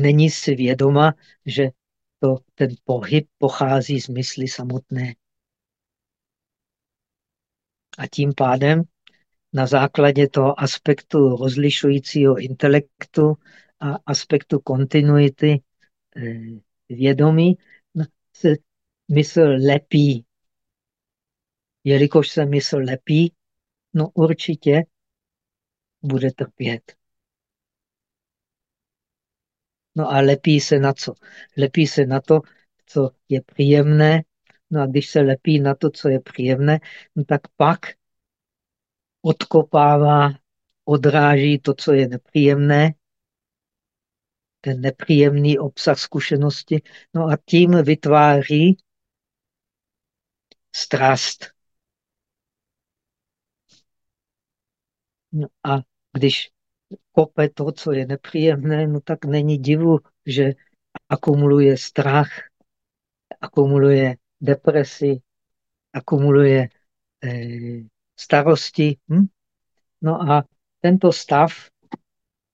není si vědoma, že to, ten pohyb pochází z mysli samotné. A tím pádem na základě toho aspektu rozlišujícího intelektu a aspektu kontinuity eh, vědomí no, se mysl lepí. Jelikož se mysl lepí, no určitě bude trpět. No a lepí se na co? Lepí se na to, co je příjemné. No a když se lepí na to, co je příjemné, no tak pak odkopává, odráží to, co je nepříjemné, ten nepříjemný obsah zkušenosti, no a tím vytváří strast. No a když kope to, co je nepříjemné, no tak není divu, že akumuluje strach, akumuluje depresi, akumuluje eh, starosti. Hm? No a tento stav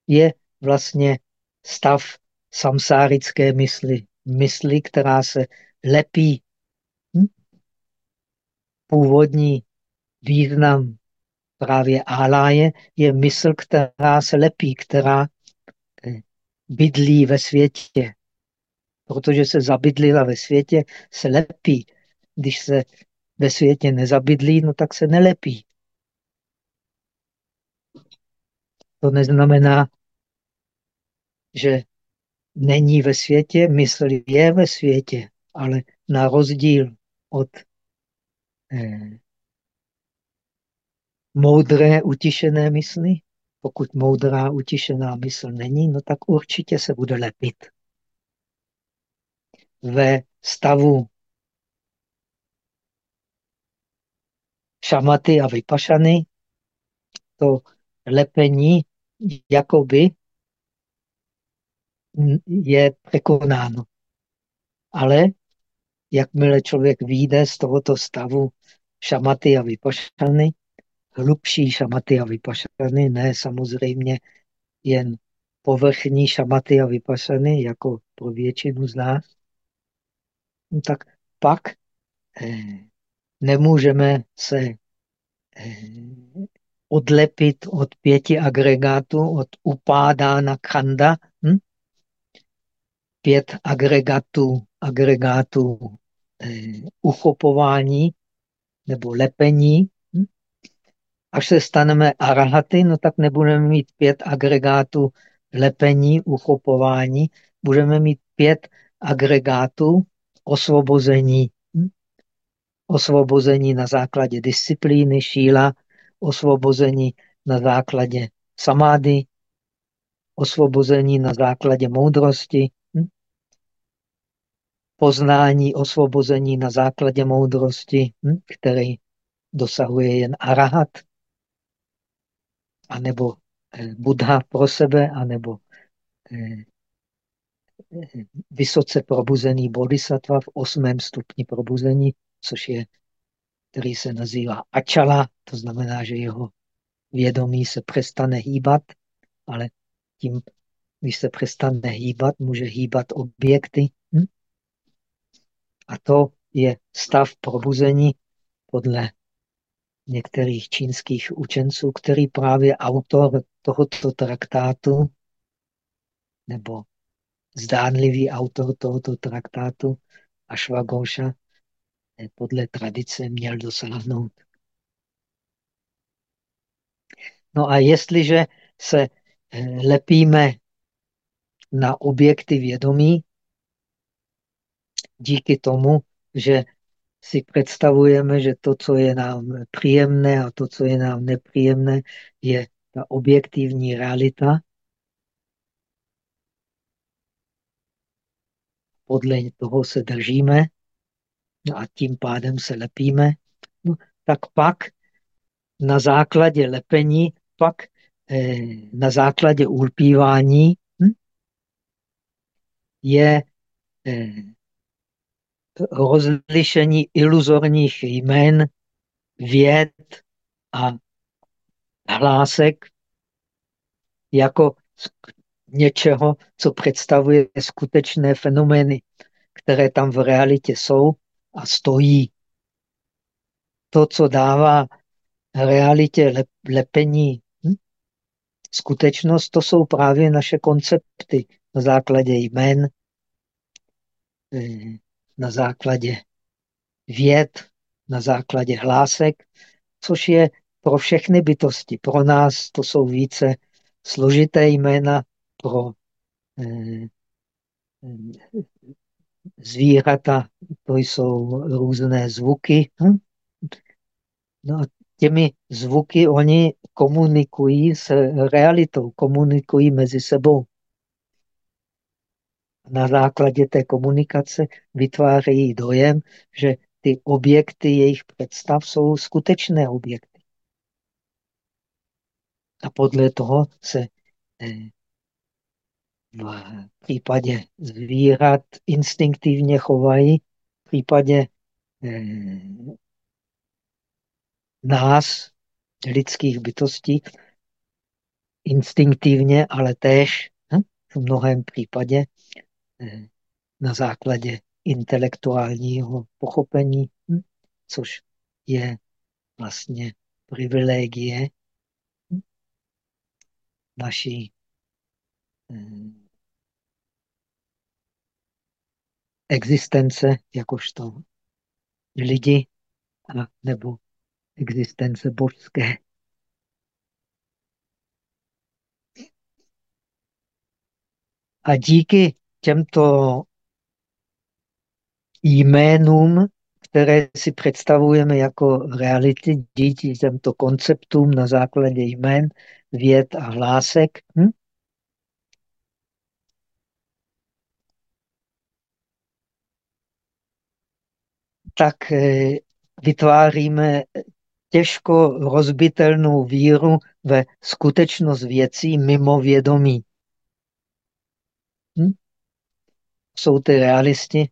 je vlastně stav samsárické mysli. Mysli, která se lepí. Hm? Původní význam právě áláje je mysl, která se lepí, která eh, bydlí ve světě. Protože se zabydlila ve světě, se lepí. Když se ve světě nezabydlí, no tak se nelepí. To neznamená, že není ve světě, mysl je ve světě, ale na rozdíl od eh, moudré, utišené mysli, pokud moudrá, utišená mysl není, no tak určitě se bude lepit. Ve stavu šamaty a vypašany to lepení jakoby je překonáno. Ale jakmile člověk vyjde z tohoto stavu šamaty a vypašany, hlubší šamaty a vypašany, ne samozřejmě jen povrchní šamaty a vypašany, jako pro většinu z nás, no tak pak eh, nemůžeme se eh, odlepit od pěti agregátů, od upádána kanda, hm? pět agregátů, agregátů eh, uchopování nebo lepení. Až se staneme arahaty, no tak nebudeme mít pět agregátů lepení, uchopování, budeme mít pět agregátů osvobození. Hm? Osvobození na základě disciplíny, šíla, osvobození na základě samády, osvobození na základě moudrosti, hm? poznání, osvobození na základě moudrosti, hm? který dosahuje jen arahat, anebo eh, Buddha pro sebe, anebo eh, vysoce probuzený bodhisattva v osmém stupni probuzení, což je, který se nazývá Achala, to znamená, že jeho vědomí se přestane hýbat, ale tím, když se přestane hýbat, může hýbat objekty. Hm? A to je stav probuzení podle některých čínských učenců, který právě autor tohoto traktátu nebo zdánlivý autor tohoto traktátu Ashwagosha podle tradice měl dosáhnout. No a jestliže se eh, lepíme na objekty vědomí, díky tomu, že si představujeme, že to, co je nám příjemné a to, co je nám nepříjemné, je ta objektivní realita. Podle toho se držíme no a tím pádem se lepíme. No, tak pak na základě lepení, pak eh, na základě ulpívání hm, je eh, rozlišení iluzorních jmen, věd a hlásek jako něčeho, co představuje skutečné fenomény, které tam v realitě jsou a stojí. To, co dává realitě lep, lepení hm? skutečnost, to jsou právě naše koncepty na základě jmen, eh, na základě věd, na základě hlásek, což je pro všechny bytosti. Pro nás to jsou více složité jména, pro eh, zvířata to jsou různé zvuky. Hm? No a těmi zvuky oni komunikují s realitou, komunikují mezi sebou. Na základě té komunikace vytvářejí dojem, že ty objekty jejich představ jsou skutečné objekty. A podle toho se eh, v případě zvířat instinktivně chovají, v případě eh, nás, lidských bytostí, instinktivně, ale též hm, v mnohém případě na základě intelektuálního pochopení, hm, což je vlastně privilegie hm, naší eh, existence jakožto lidi a nebo existence božské. A díky těmto jménům, které si představujeme jako reality, díky těmto konceptům na základě jmén, věd a hlásek, hm? tak eh, vytváříme těžko rozbitelnou víru ve skutečnost věcí mimo vědomí. Hm? Jsou ty realisti,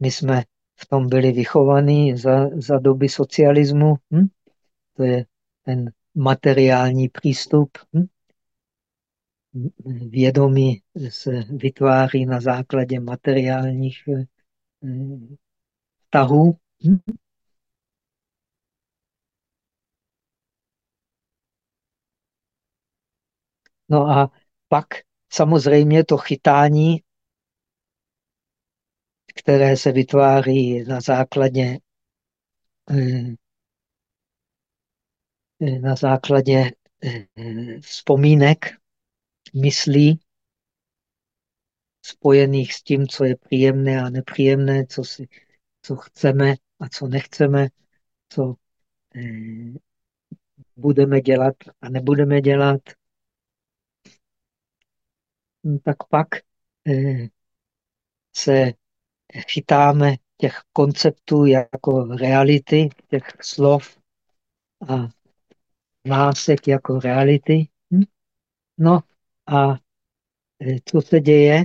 my jsme v tom byli vychovaní za, za doby socialismu. Hm? To je ten materiální přístup. Hm? Vědomí se vytváří na základě materiálních eh, vztahů. Hm? No a pak samozřejmě to chytání, které se vytváří na základě eh, eh, na základě eh, vzpomínek, myslí, spojených s tím, co je příjemné a nepříjemné, co, si, co chceme a co nechceme, co budeme dělat a nebudeme dělat, hm, tak pak se chytáme těch konceptů jako reality, těch slov a násek jako reality. Hm? No a e, co se děje?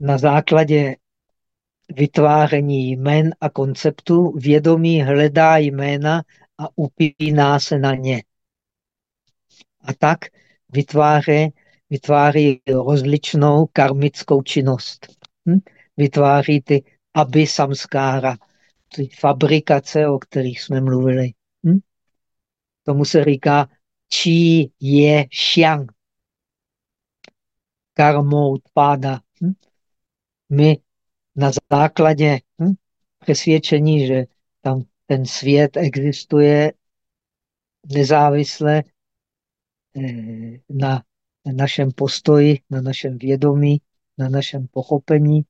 Na základě vytváření jmén a konceptů vědomí hledá jména a upíná se na ně. A tak vytváří vytváří rozličnou karmickou činnost. Hm? Vytváří ty aby samskára, ty fabrikace, o kterých jsme mluvili. Hm? Tomu se říká čí je xiang. Karmou páda. Hm? My na základě hm, přesvědčení, že tam ten svět existuje nezávisle eh, na našem postoji, na našem vědomí, na našem pochopení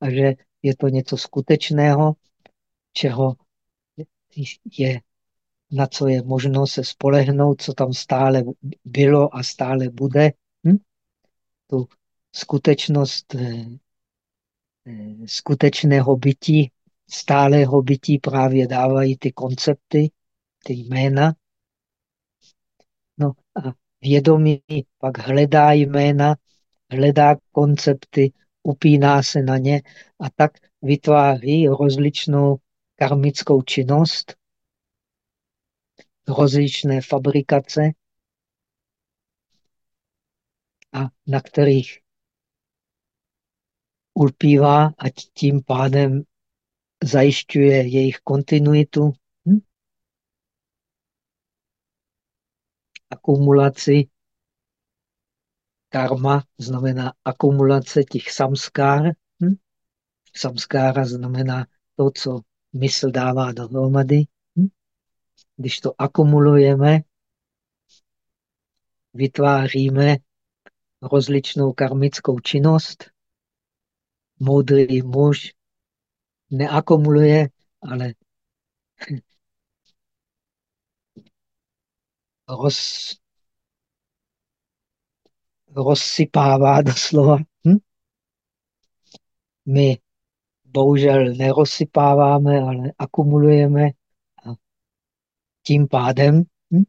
a že je to něco skutečného, čeho je, na co je možno se spolehnout, co tam stále bylo a stále bude. Hm? Tu skutečnost eh, eh, skutečného bytí, stálého bytí právě dávají ty koncepty, ty jména. No a Vědomí pak hledá jména, hledá koncepty, upíná se na ně a tak vytváří rozličnou karmickou činnost, rozličné fabrikace, a na kterých ulpívá a tím pádem zajišťuje jejich kontinuitu, akumulaci karma znamená akumulace těch samskár. Hm? Samskára znamená to, co mysl dává dohromady. Hm? Když to akumulujeme, vytváříme rozličnou karmickou činnost. Moudrý muž neakumuluje, ale roz, rozsypává doslova. Hm? My bohužel nerozsypáváme, ale akumulujeme. A tím pádem hm?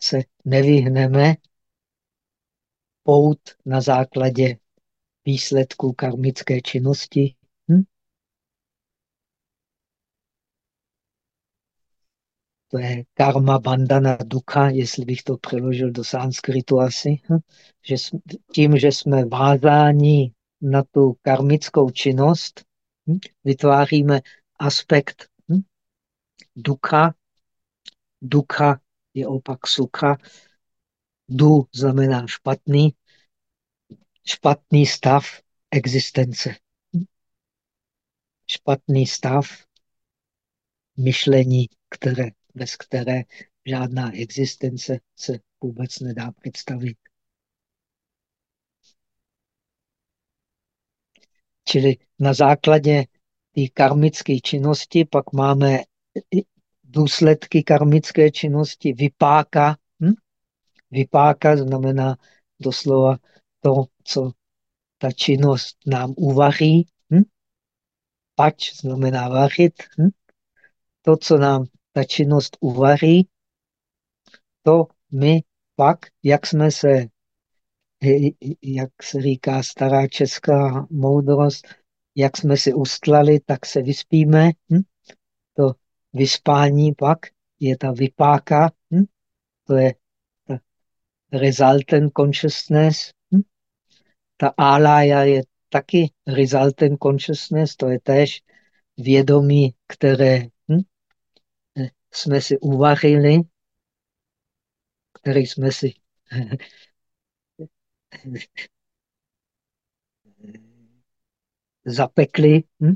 se nevyhneme pout na základě výsledků karmické činnosti. Hm? To je karma bandana dukkha, jestli bych to přeložil do sanskritu asi. Hm? Že tím, že jsme vázáni na tu karmickou činnost, hm? vytváříme aspekt hm? dukkha. Dukkha je opak sukha. Du znamená špatný, špatný stav existence. Špatný stav myšlení, které, bez které žádná existence se vůbec nedá představit. Čili na základě té karmické činnosti pak máme důsledky karmické činnosti, vypáka. Hm? Vypáka znamená doslova to, co ta činnost nám uvaří. Hm? Pač znamená vařit. Hm? To, co nám ta činnost uvaří, to my pak, jak jsme se, jak se říká stará česká moudrost, jak jsme si ustlali, tak se vyspíme. Hm? To vyspání pak je ta vypáka, hm? to je ta resultant consciousness, ta alaya je taky resultant consciousness, to je též vědomí, které hm, jsme si uvařili, který jsme si zapekli. Hm?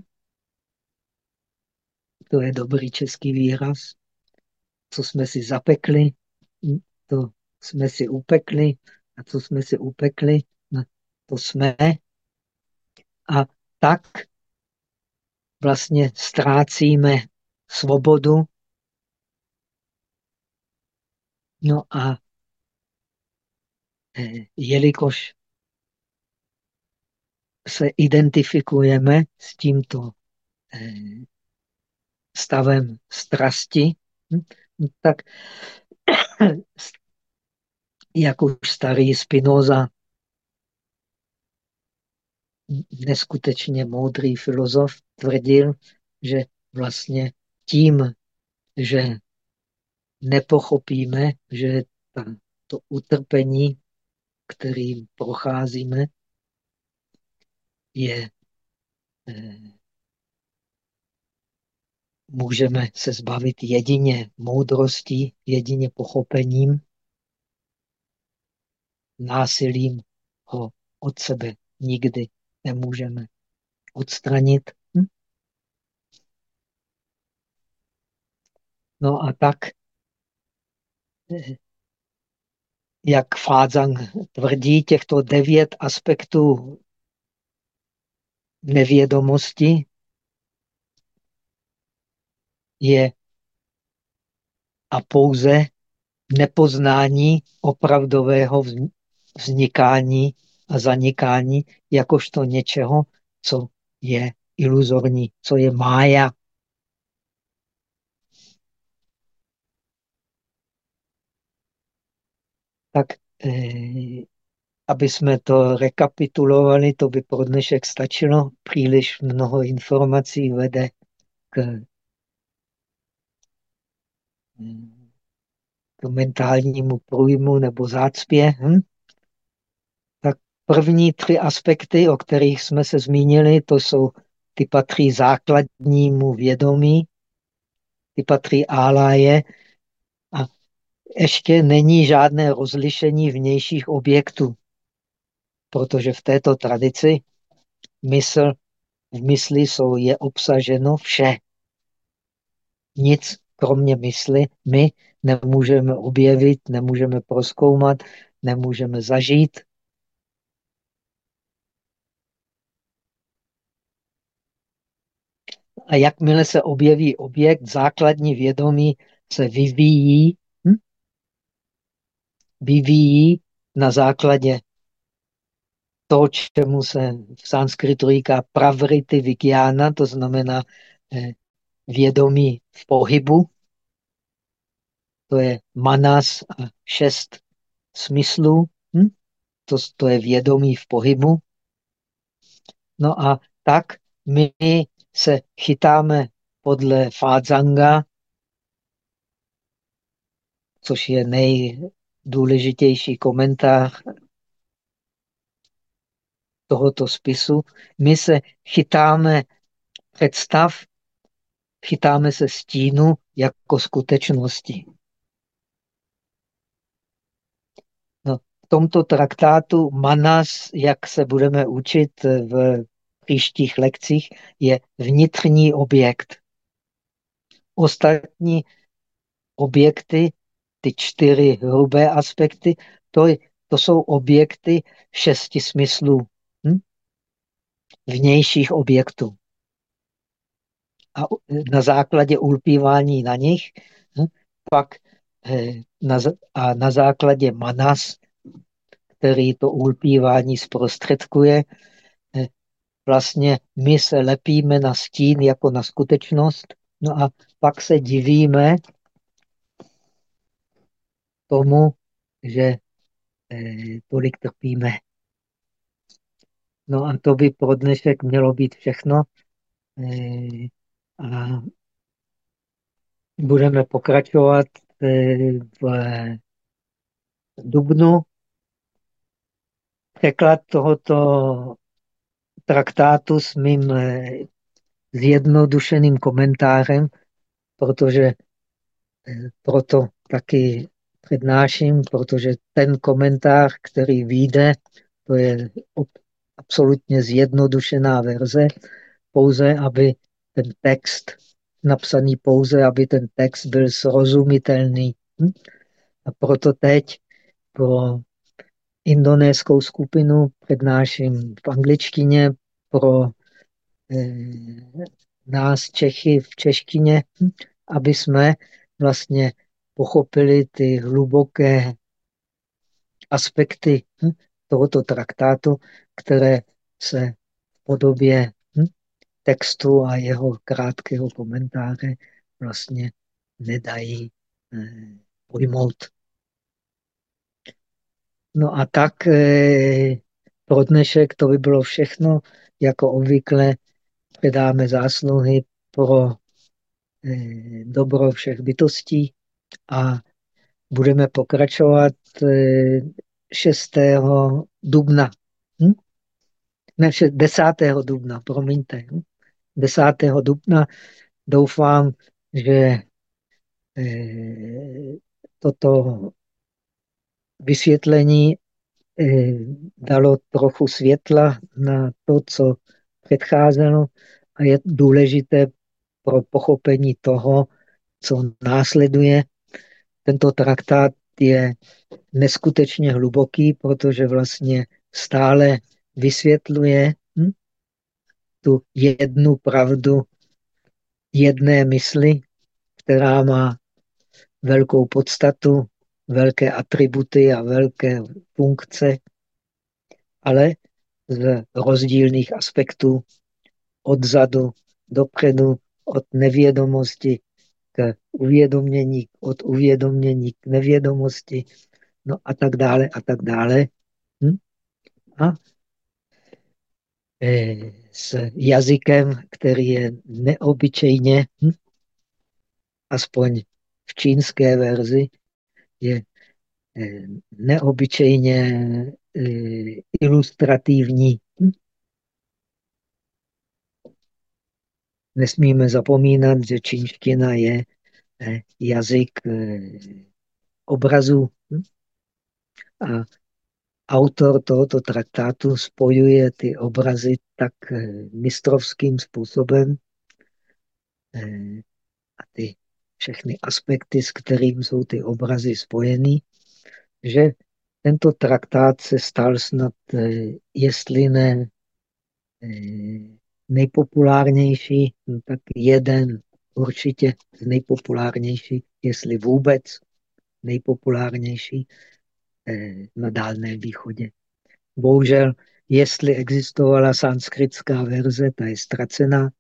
To je dobrý český výraz. Co jsme si zapekli, hm? to jsme si upekli. A co jsme si upekli, to jsme. A tak vlastně ztrácíme svobodu. No a eh, jelikož se identifikujeme s tímto eh, stavem strasti, hm, tak jak už starý Spinoza neskutečně moudrý filozof tvrdil, že vlastně tím, že nepochopíme, že ta, to utrpení, kterým procházíme, je eh, můžeme se zbavit jedině moudrostí, jedině pochopením, násilím ho od sebe nikdy nemůžeme odstranit. Hm? No a tak, jak Fázang tvrdí, těchto devět aspektů nevědomosti je a pouze nepoznání opravdového vznikání a zanikání jakožto něčeho, co je iluzorní, co je mája. Tak, eh, aby jsme to rekapitulovali, to by pro dnešek stačilo. Příliš mnoho informací vede k, k mentálnímu průjmu nebo zácpě. Hm? První tři aspekty, o kterých jsme se zmínili, to jsou ty patří základnímu vědomí, ty patří áláje ještě není žádné rozlišení vnějších objektů, protože v této tradici mysl, v mysli jsou, je obsaženo vše. Nic kromě mysli my nemůžeme objevit, nemůžeme proskoumat, nemůžeme zažít. A jakmile se objeví objekt, základní vědomí se vyvíjí? Vyvíjí na základě to, čemu se v sanskritu říká pravrity vigyána, to znamená eh, vědomí v pohybu. To je manas a šest smyslů. Hm? To, to je vědomí v pohybu. No a tak my se chytáme podle Fádzanga, což je nejdůležitější komentář tohoto spisu. My se chytáme představ, chytáme se stínu jako skutečnosti. No, v tomto traktátu Manas, jak se budeme učit v příštích lekcích, je vnitřní objekt. Ostatní objekty, ty čtyři hrubé aspekty, to, to jsou objekty šesti smyslů, hm? vnějších objektů. A na základě ulpívání na nich, hm? pak eh, na, a na základě manas, který to ulpívání zprostředkuje, vlastně my se lepíme na stín jako na skutečnost, no a pak se divíme tomu, že eh, tolik trpíme. No a to by pro dnešek mělo být všechno. Eh, a budeme pokračovat eh, v dubnu. Překlad tohoto traktátu s mým zjednodušeným komentářem, protože proto taky přednáším, protože ten komentář, který vyjde, to je absolutně zjednodušená verze, pouze aby ten text, napsaný pouze, aby ten text byl srozumitelný. Hm? A proto teď pro indonéskou skupinu přednáším v angličtině, pro eh, nás Čechy v češtině, hm, aby jsme vlastně pochopili ty hluboké aspekty hm, tohoto traktátu, které se v podobě hm, textu a jeho krátkého komentáře vlastně nedají eh, pojmout. No a tak eh, pro dnešek to by bylo všechno. Jako obvykle předáme zásluhy pro eh, dobro všech bytostí a budeme pokračovat 6. Eh, dubna. Hm? Ne, 10. dubna, promiňte. 10. Hm? dubna doufám, že toto vysvětlení eh, dalo trochu světla na to, co předcházelo a je důležité pro pochopení toho, co následuje. Tento traktát je neskutečně hluboký, protože vlastně stále vysvětluje hm, tu jednu pravdu jedné mysli, která má velkou podstatu, velké atributy a velké funkce, ale z rozdílných aspektů odzadu, dopředu, od nevědomosti k uvědomění, od uvědomění k nevědomosti, no a tak dále, a tak dále. Hm? A e, s jazykem, který je neobyčejně, hm? aspoň v čínské verzi, je eh, neobyčejně eh, ilustrativní. Nesmíme zapomínat, že čínština je eh, jazyk eh, obrazu. Hm? A autor tohoto traktátu spojuje ty obrazy tak eh, mistrovským způsobem a ty všechny aspekty, s kterým jsou ty obrazy spojeny, že tento traktát se stal snad, jestli ne nejpopulárnější, no tak jeden určitě z nejpopulárnější, jestli vůbec nejpopulárnější eh, na Dálném východě. Bohužel, jestli existovala sanskritská verze, ta je ztracená.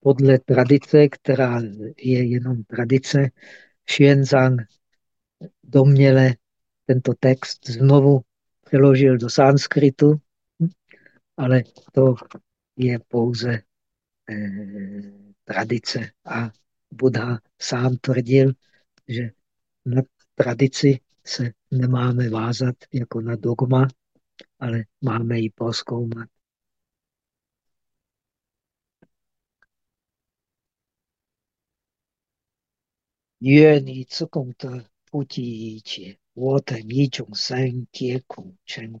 Podle tradice, která je jenom tradice, Xuanzang domněle tento text znovu přeložil do sanskritu, ale to je pouze eh, tradice. A Buddha sám tvrdil, že na tradici se nemáme vázat jako na dogma, ale máme ji proskoumat. Yue ni zikong de fu ji yi qi, san jie chen.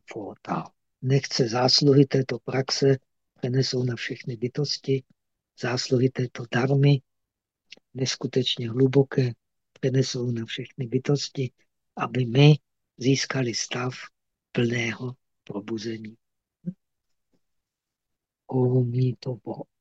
Nechce zásluhy této praxe přenesou na všechny bytosti, zásluhy této darmy, neskutečně hluboké, přenesou na všechny bytosti, aby my získali stav plného probuzení. Om to Bo.